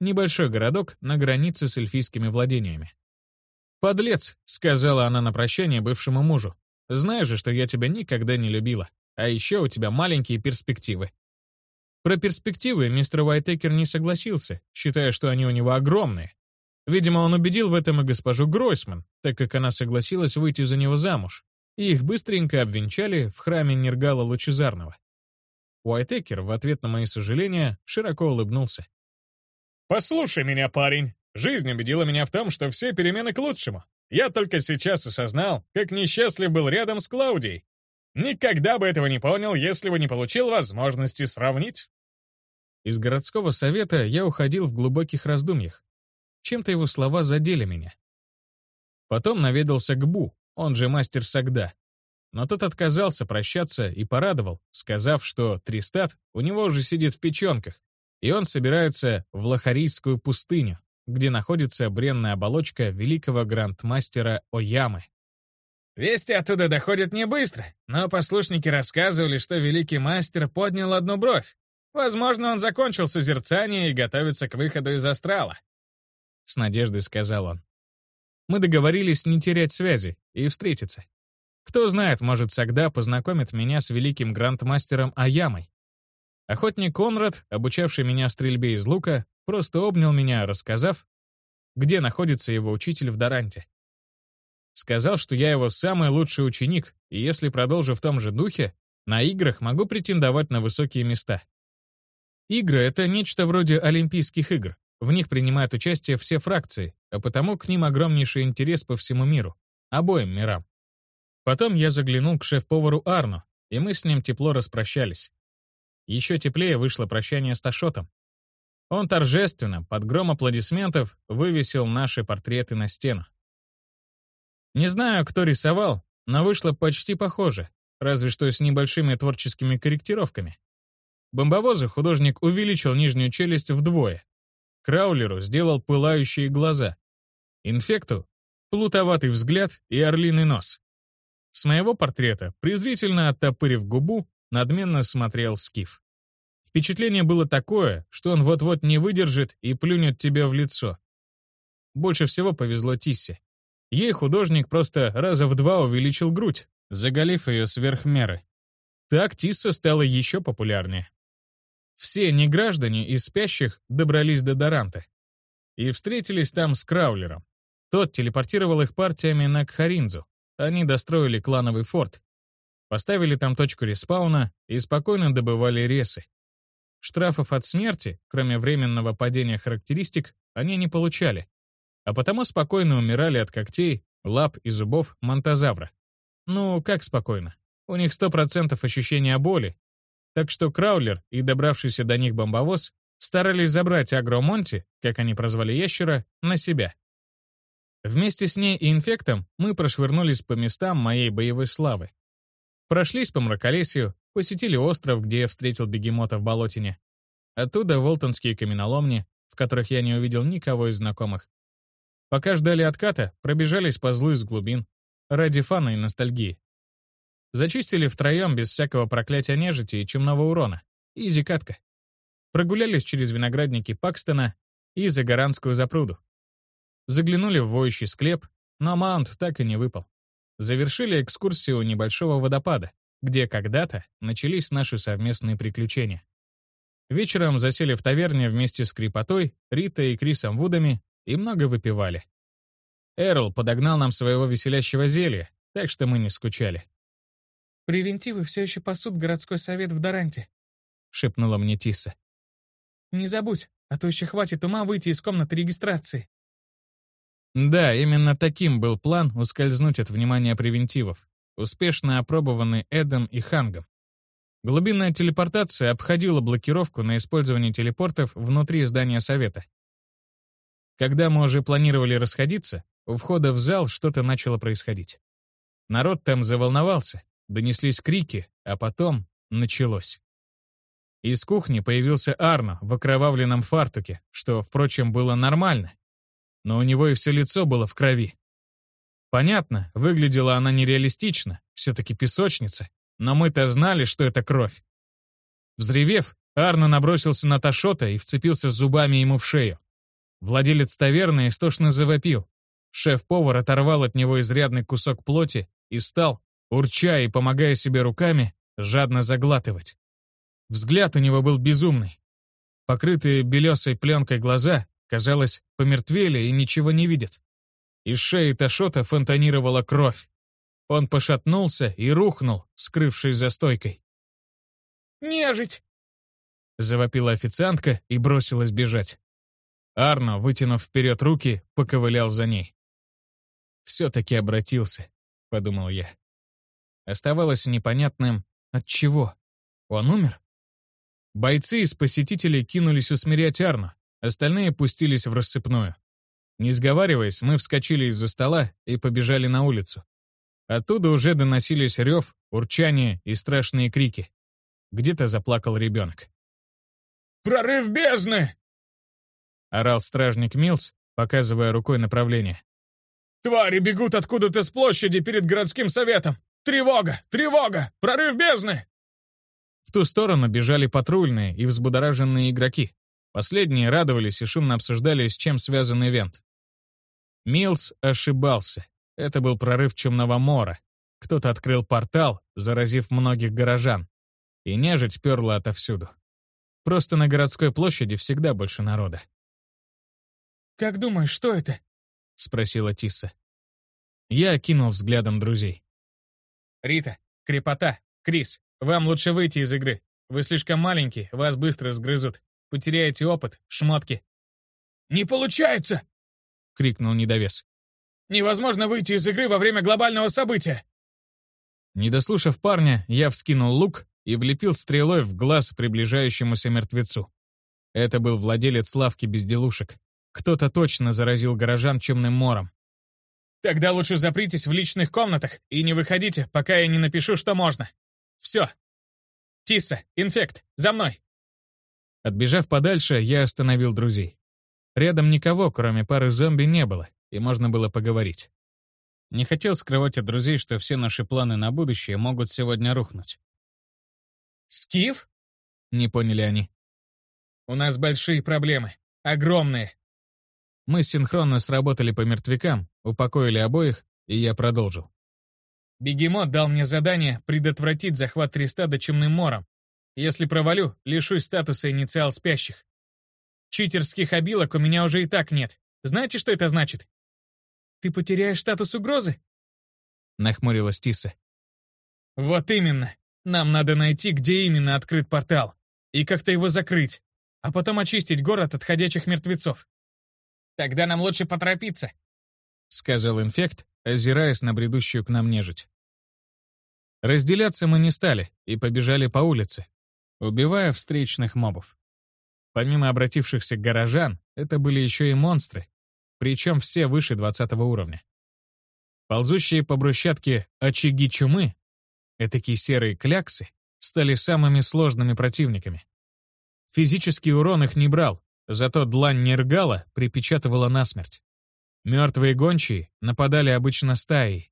Небольшой городок на границе с эльфийскими владениями. «Подлец», — сказала она на прощание бывшему мужу. «Знаешь же, что я тебя никогда не любила. А еще у тебя маленькие перспективы». Про перспективы мистер Уайтекер не согласился, считая, что они у него огромные. Видимо, он убедил в этом и госпожу Гройсман, так как она согласилась выйти за него замуж, и их быстренько обвенчали в храме Нергала Лучезарного. Уайтекер в ответ на мои сожаления широко улыбнулся. «Послушай меня, парень. Жизнь убедила меня в том, что все перемены к лучшему. Я только сейчас осознал, как несчастлив был рядом с Клаудией. Никогда бы этого не понял, если бы не получил возможности сравнить». Из городского совета я уходил в глубоких раздумьях. Чем-то его слова задели меня. Потом наведался к Бу, он же мастер Сагда. Но тот отказался прощаться и порадовал, сказав, что Тристат у него уже сидит в печенках, и он собирается в Лохарийскую пустыню, где находится бренная оболочка великого грандмастера Оямы. Вести оттуда доходят не быстро, но послушники рассказывали, что великий мастер поднял одну бровь. Возможно, он закончил созерцание и готовится к выходу из астрала. С надеждой сказал он. Мы договорились не терять связи и встретиться. Кто знает, может, Сагда познакомит меня с великим грандмастером Аямой. Охотник Конрад, обучавший меня стрельбе из лука, просто обнял меня, рассказав, где находится его учитель в Даранте. Сказал, что я его самый лучший ученик, и если продолжу в том же духе, на играх могу претендовать на высокие места. Игры — это нечто вроде Олимпийских игр. В них принимают участие все фракции, а потому к ним огромнейший интерес по всему миру, обоим мирам. Потом я заглянул к шеф-повару Арну, и мы с ним тепло распрощались. Еще теплее вышло прощание с Ташотом. Он торжественно, под гром аплодисментов, вывесил наши портреты на стену. Не знаю, кто рисовал, но вышло почти похоже, разве что с небольшими творческими корректировками. Бомбовозу художник увеличил нижнюю челюсть вдвое. Краулеру сделал пылающие глаза. Инфекту — плутоватый взгляд и орлиный нос. С моего портрета, презрительно оттопырив губу, надменно смотрел Скиф. Впечатление было такое, что он вот-вот не выдержит и плюнет тебе в лицо. Больше всего повезло Тиссе. Ей художник просто раза в два увеличил грудь, заголив ее сверх меры. Так Тисса стала еще популярнее. Все неграждане из спящих добрались до Доранта и встретились там с Краулером. Тот телепортировал их партиями на Кхаринзу. Они достроили клановый форт, поставили там точку респауна и спокойно добывали ресы. Штрафов от смерти, кроме временного падения характеристик, они не получали, а потому спокойно умирали от когтей, лап и зубов монтозавра. Ну, как спокойно? У них 100% ощущения боли, так что Краулер и добравшийся до них бомбовоз старались забрать Агромонти, как они прозвали ящера, на себя. Вместе с ней и инфектом мы прошвырнулись по местам моей боевой славы. Прошлись по мраколесью, посетили остров, где я встретил бегемота в болотине. Оттуда волтонские каменоломни, в которых я не увидел никого из знакомых. Пока ждали отката, пробежались по злу из глубин, ради фана и ностальгии. Зачистили втроем без всякого проклятия нежити и чумного урона. Изи катка. Прогулялись через виноградники Пакстона и за Гаранскую запруду. Заглянули в воющий склеп, но маунт так и не выпал. Завершили экскурсию у небольшого водопада, где когда-то начались наши совместные приключения. Вечером засели в таверне вместе с Крипотой, Ритой и Крисом Вудами и много выпивали. Эрл подогнал нам своего веселящего зелья, так что мы не скучали. «Превентивы все еще пасут городской совет в Даранте», — шепнула мне Тиса. «Не забудь, а то еще хватит ума выйти из комнаты регистрации». Да, именно таким был план ускользнуть от внимания превентивов успешно опробованный Эдом и Хангом. Глубинная телепортация обходила блокировку на использование телепортов внутри здания Совета. Когда мы уже планировали расходиться, у входа в зал что-то начало происходить. Народ там заволновался, донеслись крики, а потом началось. Из кухни появился Арно в окровавленном фартуке, что, впрочем, было нормально. Но у него и все лицо было в крови. Понятно, выглядела она нереалистично, все-таки песочница, но мы-то знали, что это кровь. Взревев, Арно набросился на Ташота и вцепился зубами ему в шею. Владелец таверны истошно завопил. Шеф-повар оторвал от него изрядный кусок плоти и стал, урча и помогая себе руками, жадно заглатывать. Взгляд у него был безумный. Покрытые белесой пленкой глаза казалось, помертвели и ничего не видят. Из шеи Ташота фонтанировала кровь. Он пошатнулся и рухнул, скрывшись за стойкой. «Нежить!» — завопила официантка и бросилась бежать. Арно, вытянув вперед руки, поковылял за ней. «Все-таки обратился», — подумал я. Оставалось непонятным, от чего. Он умер? Бойцы из посетителей кинулись усмирять Арну, остальные пустились в рассыпную. Не сговариваясь, мы вскочили из-за стола и побежали на улицу. Оттуда уже доносились рев, урчание и страшные крики. Где-то заплакал ребенок. «Прорыв бездны!» — орал стражник Милс, показывая рукой направление. «Твари бегут откуда-то с площади перед городским советом! Тревога! Тревога! Прорыв бездны!» В ту сторону бежали патрульные и взбудораженные игроки. Последние радовались и шумно обсуждали, с чем связан ивент. Милс ошибался. Это был прорыв Чумного Мора. Кто-то открыл портал, заразив многих горожан. И нежить перла отовсюду. Просто на городской площади всегда больше народа. «Как думаешь, что это?» — спросила Тисса. Я окинул взглядом друзей. «Рита, Крепота, Крис, вам лучше выйти из игры. Вы слишком маленькие, вас быстро сгрызут. Потеряете опыт, шмотки». «Не получается!» — крикнул недовес. «Невозможно выйти из игры во время глобального события!» Не дослушав парня, я вскинул лук и влепил стрелой в глаз приближающемуся мертвецу. Это был владелец лавки безделушек. Кто-то точно заразил горожан чумным мором. Тогда лучше запритесь в личных комнатах и не выходите, пока я не напишу, что можно. Все. Тиса, инфект, за мной. Отбежав подальше, я остановил друзей. Рядом никого, кроме пары зомби, не было, и можно было поговорить. Не хотел скрывать от друзей, что все наши планы на будущее могут сегодня рухнуть. «Скиф?» — не поняли они. «У нас большие проблемы. Огромные. Мы синхронно сработали по мертвякам, упокоили обоих, и я продолжил. Бегемот дал мне задание предотвратить захват Тристада Чемным Мором. Если провалю, лишусь статуса инициал спящих. Читерских обилок у меня уже и так нет. Знаете, что это значит? Ты потеряешь статус угрозы? Нахмурилась Тиса. Вот именно. Нам надо найти, где именно открыт портал. И как-то его закрыть. А потом очистить город от ходячих мертвецов. Тогда нам лучше поторопиться», — сказал инфект, озираясь на бредущую к нам нежить. Разделяться мы не стали и побежали по улице, убивая встречных мобов. Помимо обратившихся горожан, это были еще и монстры, причем все выше 20 уровня. Ползущие по брусчатке очаги чумы, этакие серые кляксы, стали самыми сложными противниками. Физический урон их не брал, Зато длань Нергала припечатывала насмерть. Мертвые гончие нападали обычно стаей,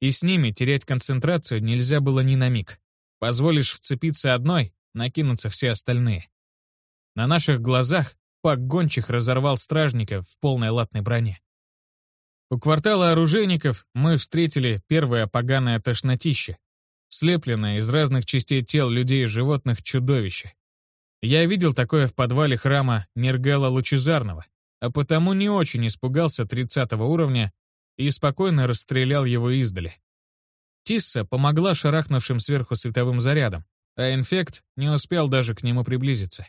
и с ними терять концентрацию нельзя было ни на миг. Позволишь вцепиться одной, накинутся все остальные. На наших глазах пак гончих разорвал стражников в полной латной броне. У квартала оружейников мы встретили первое поганое тошнотище, слепленное из разных частей тел людей и животных чудовище. Я видел такое в подвале храма Нергала Лучезарного, а потому не очень испугался 30 уровня и спокойно расстрелял его издали. Тисса помогла шарахнувшим сверху световым зарядом, а инфект не успел даже к нему приблизиться.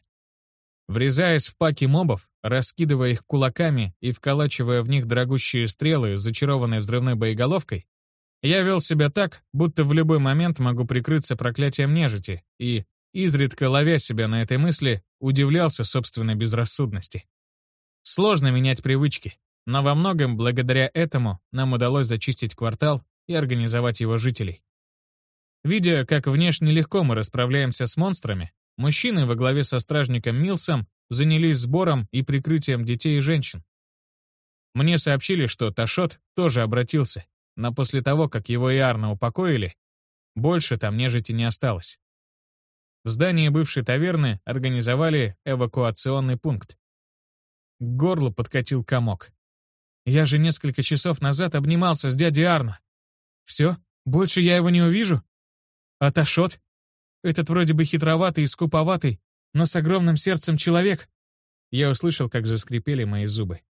Врезаясь в паки мобов, раскидывая их кулаками и вколачивая в них дорогущие стрелы, зачарованные взрывной боеголовкой, я вел себя так, будто в любой момент могу прикрыться проклятием нежити и, изредка ловя себя на этой мысли, удивлялся собственной безрассудности. Сложно менять привычки, но во многом благодаря этому нам удалось зачистить квартал и организовать его жителей. Видя, как внешне легко мы расправляемся с монстрами, мужчины во главе со стражником Милсом занялись сбором и прикрытием детей и женщин. Мне сообщили, что Ташот тоже обратился, но после того, как его и Арна упокоили, больше там нежити не осталось. В здании бывшей таверны организовали эвакуационный пункт. К горлу подкатил комок. Я же несколько часов назад обнимался с дядей Арно. Все? Больше я его не увижу? А Ташот? Этот вроде бы хитроватый и скуповатый, но с огромным сердцем человек. я услышал, как заскрипели мои зубы.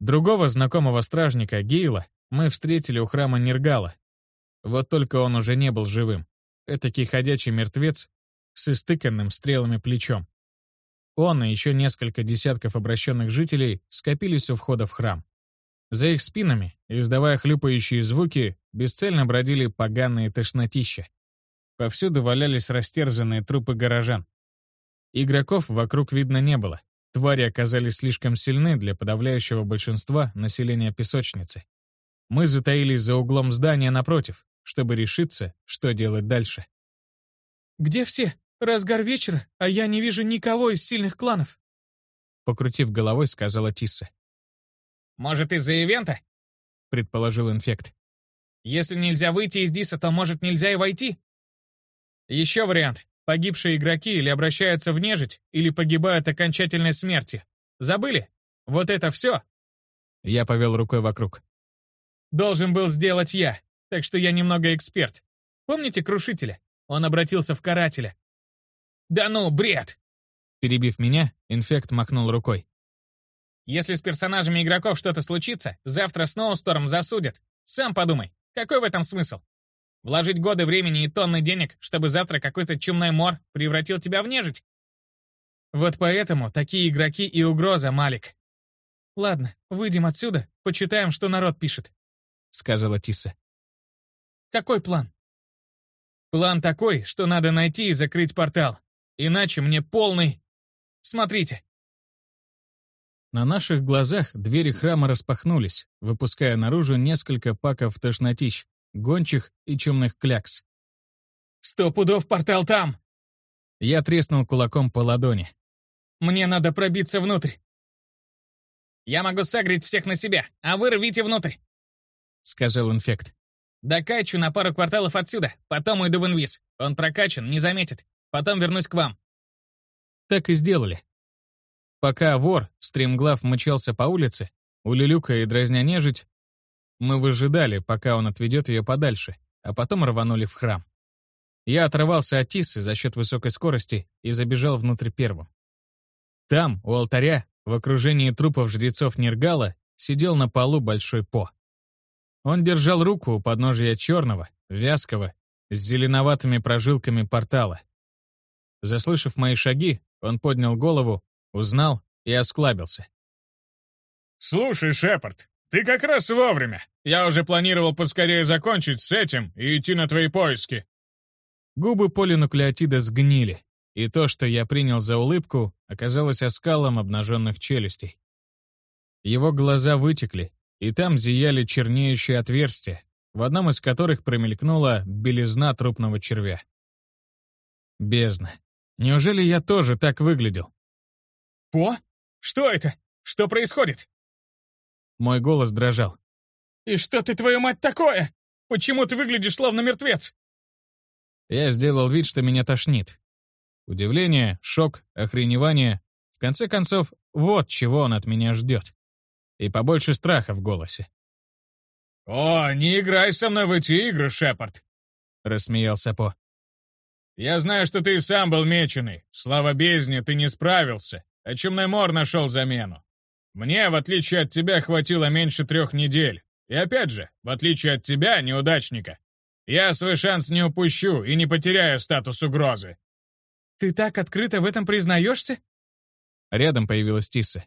Другого знакомого стражника, Гейла, мы встретили у храма Нергала. Вот только он уже не был живым. Этакий ходячий мертвец с истыканным стрелами плечом. Он и еще несколько десятков обращенных жителей скопились у входа в храм. За их спинами, издавая хлюпающие звуки, бесцельно бродили поганые тошнотища. Повсюду валялись растерзанные трупы горожан. Игроков вокруг видно не было. Твари оказались слишком сильны для подавляющего большинства населения песочницы. Мы затаились за углом здания напротив, чтобы решиться, что делать дальше. «Где все? Разгар вечера, а я не вижу никого из сильных кланов!» Покрутив головой, сказала Тисса. «Может, из-за ивента?» — предположил инфект. «Если нельзя выйти из Диса, то, может, нельзя и войти?» «Еще вариант. Погибшие игроки или обращаются в нежить, или погибают окончательной смертью. Забыли? Вот это все!» Я повел рукой вокруг. «Должен был сделать я, так что я немного эксперт. Помните Крушителя? Он обратился в Карателя». «Да ну, бред!» Перебив меня, инфект махнул рукой. «Если с персонажами игроков что-то случится, завтра Сноусторм засудят. Сам подумай, какой в этом смысл? Вложить годы времени и тонны денег, чтобы завтра какой-то чумной мор превратил тебя в нежить? Вот поэтому такие игроки и угроза, Малик. Ладно, выйдем отсюда, почитаем, что народ пишет, — сказала Тисса. Какой план? План такой, что надо найти и закрыть портал. Иначе мне полный... Смотрите. На наших глазах двери храма распахнулись, выпуская наружу несколько паков тошнотищ, гончих и чумных клякс. «Сто пудов портал там!» Я треснул кулаком по ладони. «Мне надо пробиться внутрь!» «Я могу сагрить всех на себя, а вы рвите внутрь!» — сказал инфект. «Докачу на пару кварталов отсюда, потом уйду в инвиз. Он прокачан, не заметит. Потом вернусь к вам». Так и сделали. Пока вор, стремглав, мчался по улице, улюлюкая и дразня нежить, мы выжидали, пока он отведет ее подальше, а потом рванули в храм. Я отрывался от Тисы за счет высокой скорости и забежал внутрь первым. Там, у алтаря, в окружении трупов жрецов Нергала, сидел на полу большой По. Он держал руку у подножия черного, вязкого, с зеленоватыми прожилками портала. Заслышав мои шаги, он поднял голову, узнал и осклабился. «Слушай, Шепард, «Ты как раз вовремя. Я уже планировал поскорее закончить с этим и идти на твои поиски». Губы полинуклеотида сгнили, и то, что я принял за улыбку, оказалось оскалом обнаженных челюстей. Его глаза вытекли, и там зияли чернеющие отверстия, в одном из которых промелькнула белизна трупного червя. Бездна. Неужели я тоже так выглядел? «По? Что это? Что происходит?» Мой голос дрожал. «И что ты, твою мать, такое? Почему ты выглядишь словно мертвец?» Я сделал вид, что меня тошнит. Удивление, шок, охреневание. В конце концов, вот чего он от меня ждет. И побольше страха в голосе. «О, не играй со мной в эти игры, Шепард!» — рассмеялся По. «Я знаю, что ты и сам был меченый. Слава бездне, ты не справился, а Чумной Мор нашел замену. Мне, в отличие от тебя, хватило меньше трех недель. И опять же, в отличие от тебя, неудачника, я свой шанс не упущу и не потеряю статус угрозы. Ты так открыто в этом признаешься? Рядом появилась Тисса.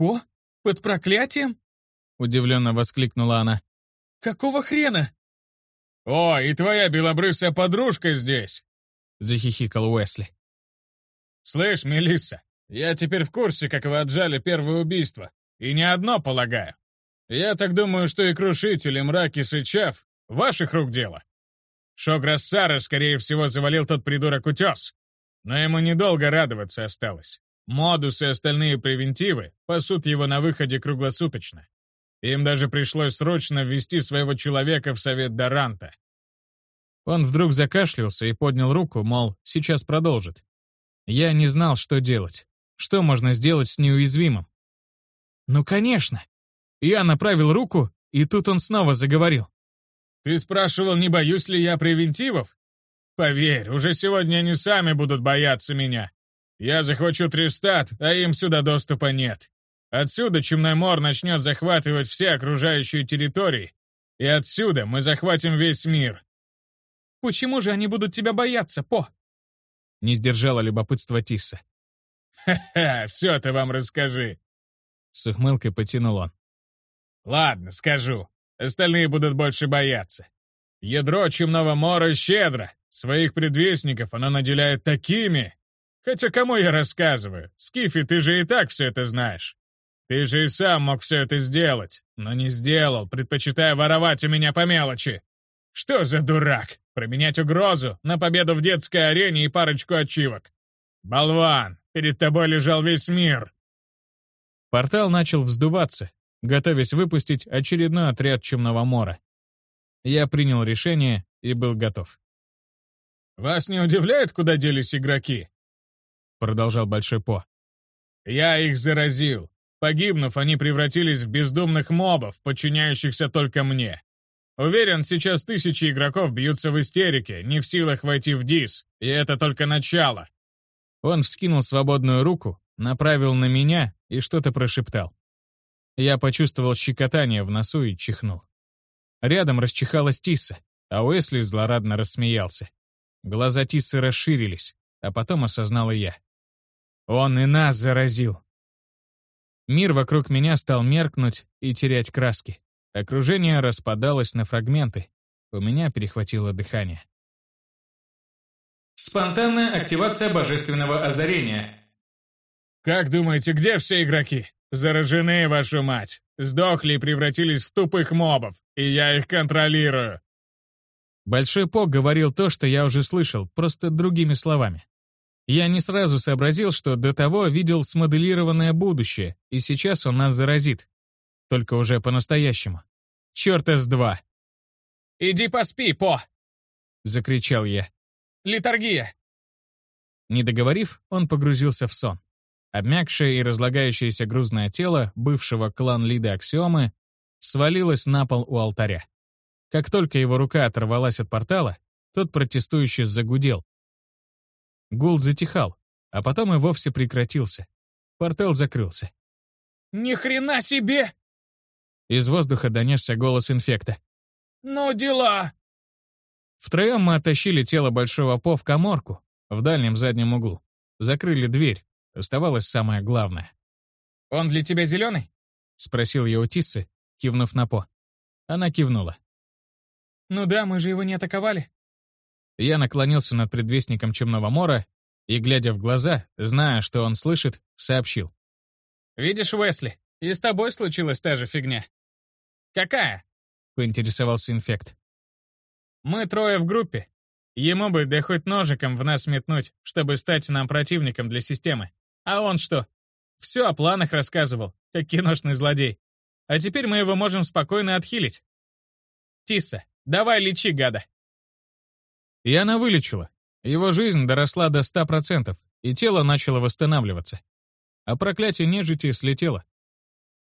О, под проклятием? Удивленно воскликнула она. Какого хрена? О, и твоя белобрысая подружка здесь! Захихикал Уэсли. Слышь, Мелисса, я теперь в курсе, как вы отжали первое убийство. И не одно, полагаю. Я так думаю, что и Крушитель, и Мрак, и Сычав — ваших рук дело. Шограссара, скорее всего, завалил тот придурок утес. Но ему недолго радоваться осталось. Модус и остальные превентивы пасут его на выходе круглосуточно. Им даже пришлось срочно ввести своего человека в совет Доранта. Он вдруг закашлялся и поднял руку, мол, сейчас продолжит. Я не знал, что делать. Что можно сделать с неуязвимым? Ну, конечно. Я направил руку, и тут он снова заговорил. «Ты спрашивал, не боюсь ли я превентивов? Поверь, уже сегодня они сами будут бояться меня. Я захвачу Тристат, а им сюда доступа нет. Отсюда Чумной Мор начнет захватывать все окружающие территории, и отсюда мы захватим весь мир. Почему же они будут тебя бояться, По? Не сдержала любопытство Тисса. «Ха-ха, все ты вам расскажи!» С ухмылкой потянул он. «Ладно, скажу. Остальные будут больше бояться. Ядро Чумного Мора щедро. Своих предвестников оно наделяет такими. Хотя кому я рассказываю? Скифи, ты же и так все это знаешь. Ты же и сам мог все это сделать, но не сделал, предпочитая воровать у меня по мелочи. Что за дурак? Променять угрозу на победу в детской арене и парочку ачивок. Болван, перед тобой лежал весь мир. Портал начал вздуваться, готовясь выпустить очередной отряд Чумного Мора. Я принял решение и был готов. «Вас не удивляет, куда делись игроки?» Продолжал Большой По. «Я их заразил. Погибнув, они превратились в бездумных мобов, подчиняющихся только мне. Уверен, сейчас тысячи игроков бьются в истерике, не в силах войти в ДИС, и это только начало». Он вскинул свободную руку, направил на меня и что-то прошептал. Я почувствовал щекотание в носу и чихнул. Рядом расчихалась Тисса, а Уэсли злорадно рассмеялся. Глаза Тиссы расширились, а потом осознал и я. Он и нас заразил. Мир вокруг меня стал меркнуть и терять краски. Окружение распадалось на фрагменты. У меня перехватило дыхание. Спонтанная активация божественного озарения. «Как думаете, где все игроки?» Заражены, вашу мать. Сдохли и превратились в тупых мобов, и я их контролирую. Большой Пок говорил то, что я уже слышал, просто другими словами. Я не сразу сообразил, что до того видел смоделированное будущее, и сейчас он нас заразит. Только уже по-настоящему. Чёрта с два. «Иди поспи, По!» — закричал я. «Литургия!» Не договорив, он погрузился в сон. Обмякшее и разлагающееся грузное тело бывшего клан-лида Аксиомы свалилось на пол у алтаря. Как только его рука оторвалась от портала, тот протестующе загудел. Гул затихал, а потом и вовсе прекратился. Портал закрылся. «Ни хрена себе!» Из воздуха донесся голос инфекта. «Ну дела!» Втроем мы оттащили тело Большого По в коморку, в дальнем заднем углу. Закрыли дверь, Оставалось самое главное. «Он для тебя зеленый?» — спросил я у Тиссы, кивнув на По. Она кивнула. «Ну да, мы же его не атаковали». Я наклонился над предвестником Чемного Мора и, глядя в глаза, зная, что он слышит, сообщил. «Видишь, Уэсли, и с тобой случилась та же фигня». «Какая?» — поинтересовался инфект. «Мы трое в группе. Ему бы да хоть ножиком в нас метнуть, чтобы стать нам противником для системы. А он что? Все о планах рассказывал, как киношный злодей. А теперь мы его можем спокойно отхилить. Тиса, давай лечи гада. И она вылечила. Его жизнь доросла до 100%, и тело начало восстанавливаться. А проклятие нежити слетело.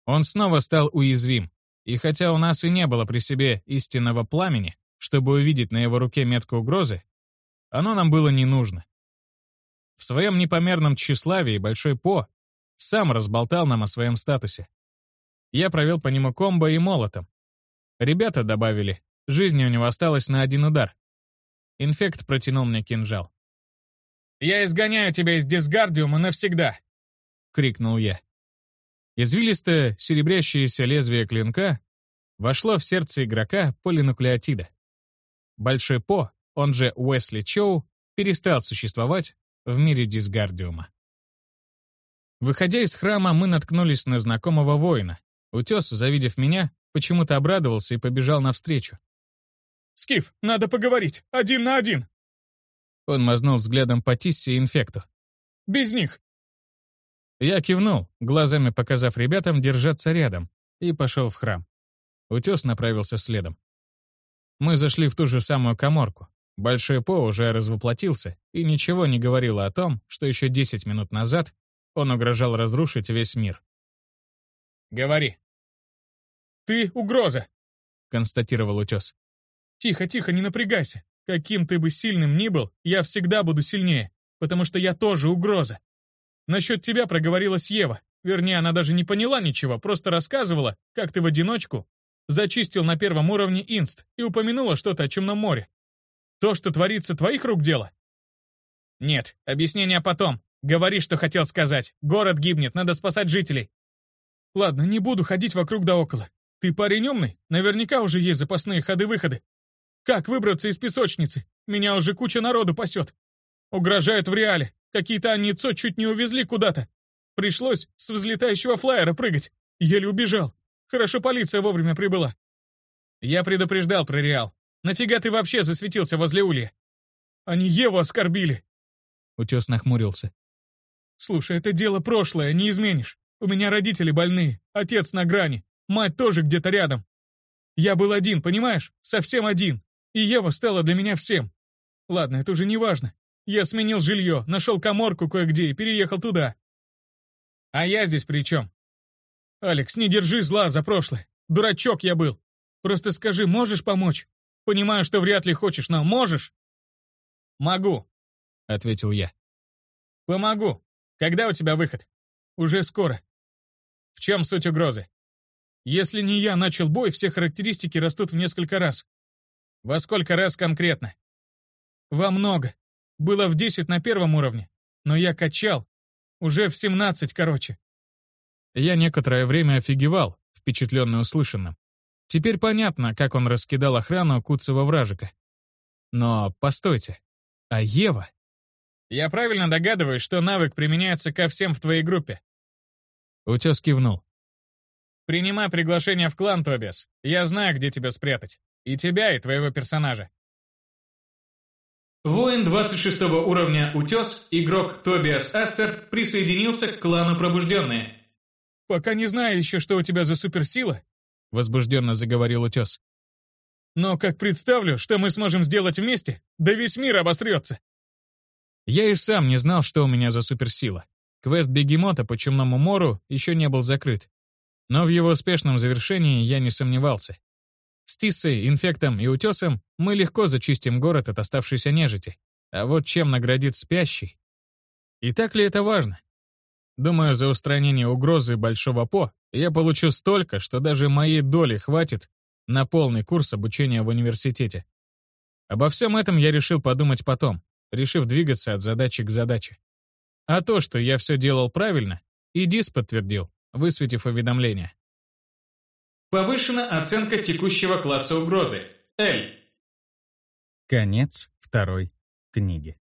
Он снова стал уязвим. И хотя у нас и не было при себе истинного пламени, чтобы увидеть на его руке метку угрозы, оно нам было не нужно. В своем непомерном тщеславии Большой По сам разболтал нам о своем статусе. Я провел по нему комбо и молотом. Ребята добавили, жизни у него осталось на один удар. Инфект протянул мне кинжал. «Я изгоняю тебя из дисгардиума навсегда!» — крикнул я. Извилистое, серебрящееся лезвие клинка вошло в сердце игрока полинуклеотида. Большой По, он же Уэсли Чоу, перестал существовать в мире дисгардиума. Выходя из храма, мы наткнулись на знакомого воина. Утес, завидев меня, почему-то обрадовался и побежал навстречу. «Скиф, надо поговорить, один на один!» Он мазнул взглядом по Тиссе и инфекту. «Без них!» Я кивнул, глазами показав ребятам держаться рядом, и пошел в храм. Утес направился следом. Мы зашли в ту же самую коморку. Большой По уже развоплотился и ничего не говорило о том, что еще 10 минут назад он угрожал разрушить весь мир. «Говори». «Ты угроза», — констатировал утес. «Тихо, тихо, не напрягайся. Каким ты бы сильным ни был, я всегда буду сильнее, потому что я тоже угроза. Насчет тебя проговорилась Ева. Вернее, она даже не поняла ничего, просто рассказывала, как ты в одиночку зачистил на первом уровне инст и упомянула что-то о Чемном море. То, что творится, твоих рук дело? Нет, объяснение потом. Говори, что хотел сказать. Город гибнет, надо спасать жителей. Ладно, не буду ходить вокруг да около. Ты парень умный, наверняка уже есть запасные ходы-выходы. Как выбраться из песочницы? Меня уже куча народу пасет. Угрожают в реале. Какие-то Аницо чуть не увезли куда-то. Пришлось с взлетающего флайера прыгать. Еле убежал. Хорошо полиция вовремя прибыла. Я предупреждал про Реал. Нафига ты вообще засветился возле Улья? Они Еву оскорбили. Утес нахмурился. Слушай, это дело прошлое, не изменишь. У меня родители больные, отец на грани, мать тоже где-то рядом. Я был один, понимаешь? Совсем один. И Ева стала для меня всем. Ладно, это уже не важно. Я сменил жилье, нашел коморку кое-где и переехал туда. А я здесь при чем? «Алекс, не держи зла за прошлое. Дурачок я был. Просто скажи, можешь помочь? Понимаю, что вряд ли хочешь, но можешь?» «Могу», — ответил я. «Помогу. Когда у тебя выход?» «Уже скоро». «В чем суть угрозы?» «Если не я начал бой, все характеристики растут в несколько раз». «Во сколько раз конкретно?» «Во много. Было в 10 на первом уровне, но я качал. Уже в 17, короче. Я некоторое время офигевал, впечатленный услышанным. Теперь понятно, как он раскидал охрану Куцева вражика. Но постойте, а Ева? Я правильно догадываюсь, что навык применяется ко всем в твоей группе? Утес кивнул. Принимай приглашение в клан, Тобиас. Я знаю, где тебя спрятать. И тебя, и твоего персонажа. Воин 26 уровня Утес, игрок Тобиас Ассер, присоединился к клану Пробужденные. «Пока не знаю еще, что у тебя за суперсила», — возбужденно заговорил утес. «Но как представлю, что мы сможем сделать вместе, да весь мир обострется». Я и сам не знал, что у меня за суперсила. Квест Бегемота по Чумному мору еще не был закрыт. Но в его успешном завершении я не сомневался. С Тиссой, Инфектом и Утесом мы легко зачистим город от оставшейся нежити. А вот чем наградит спящий? И так ли это важно? Думаю, за устранение угрозы Большого По я получу столько, что даже моей доли хватит на полный курс обучения в университете. Обо всем этом я решил подумать потом, решив двигаться от задачи к задаче. А то, что я все делал правильно, и ДИС подтвердил, высветив уведомление. Повышена оценка текущего класса угрозы. L. Конец второй книги.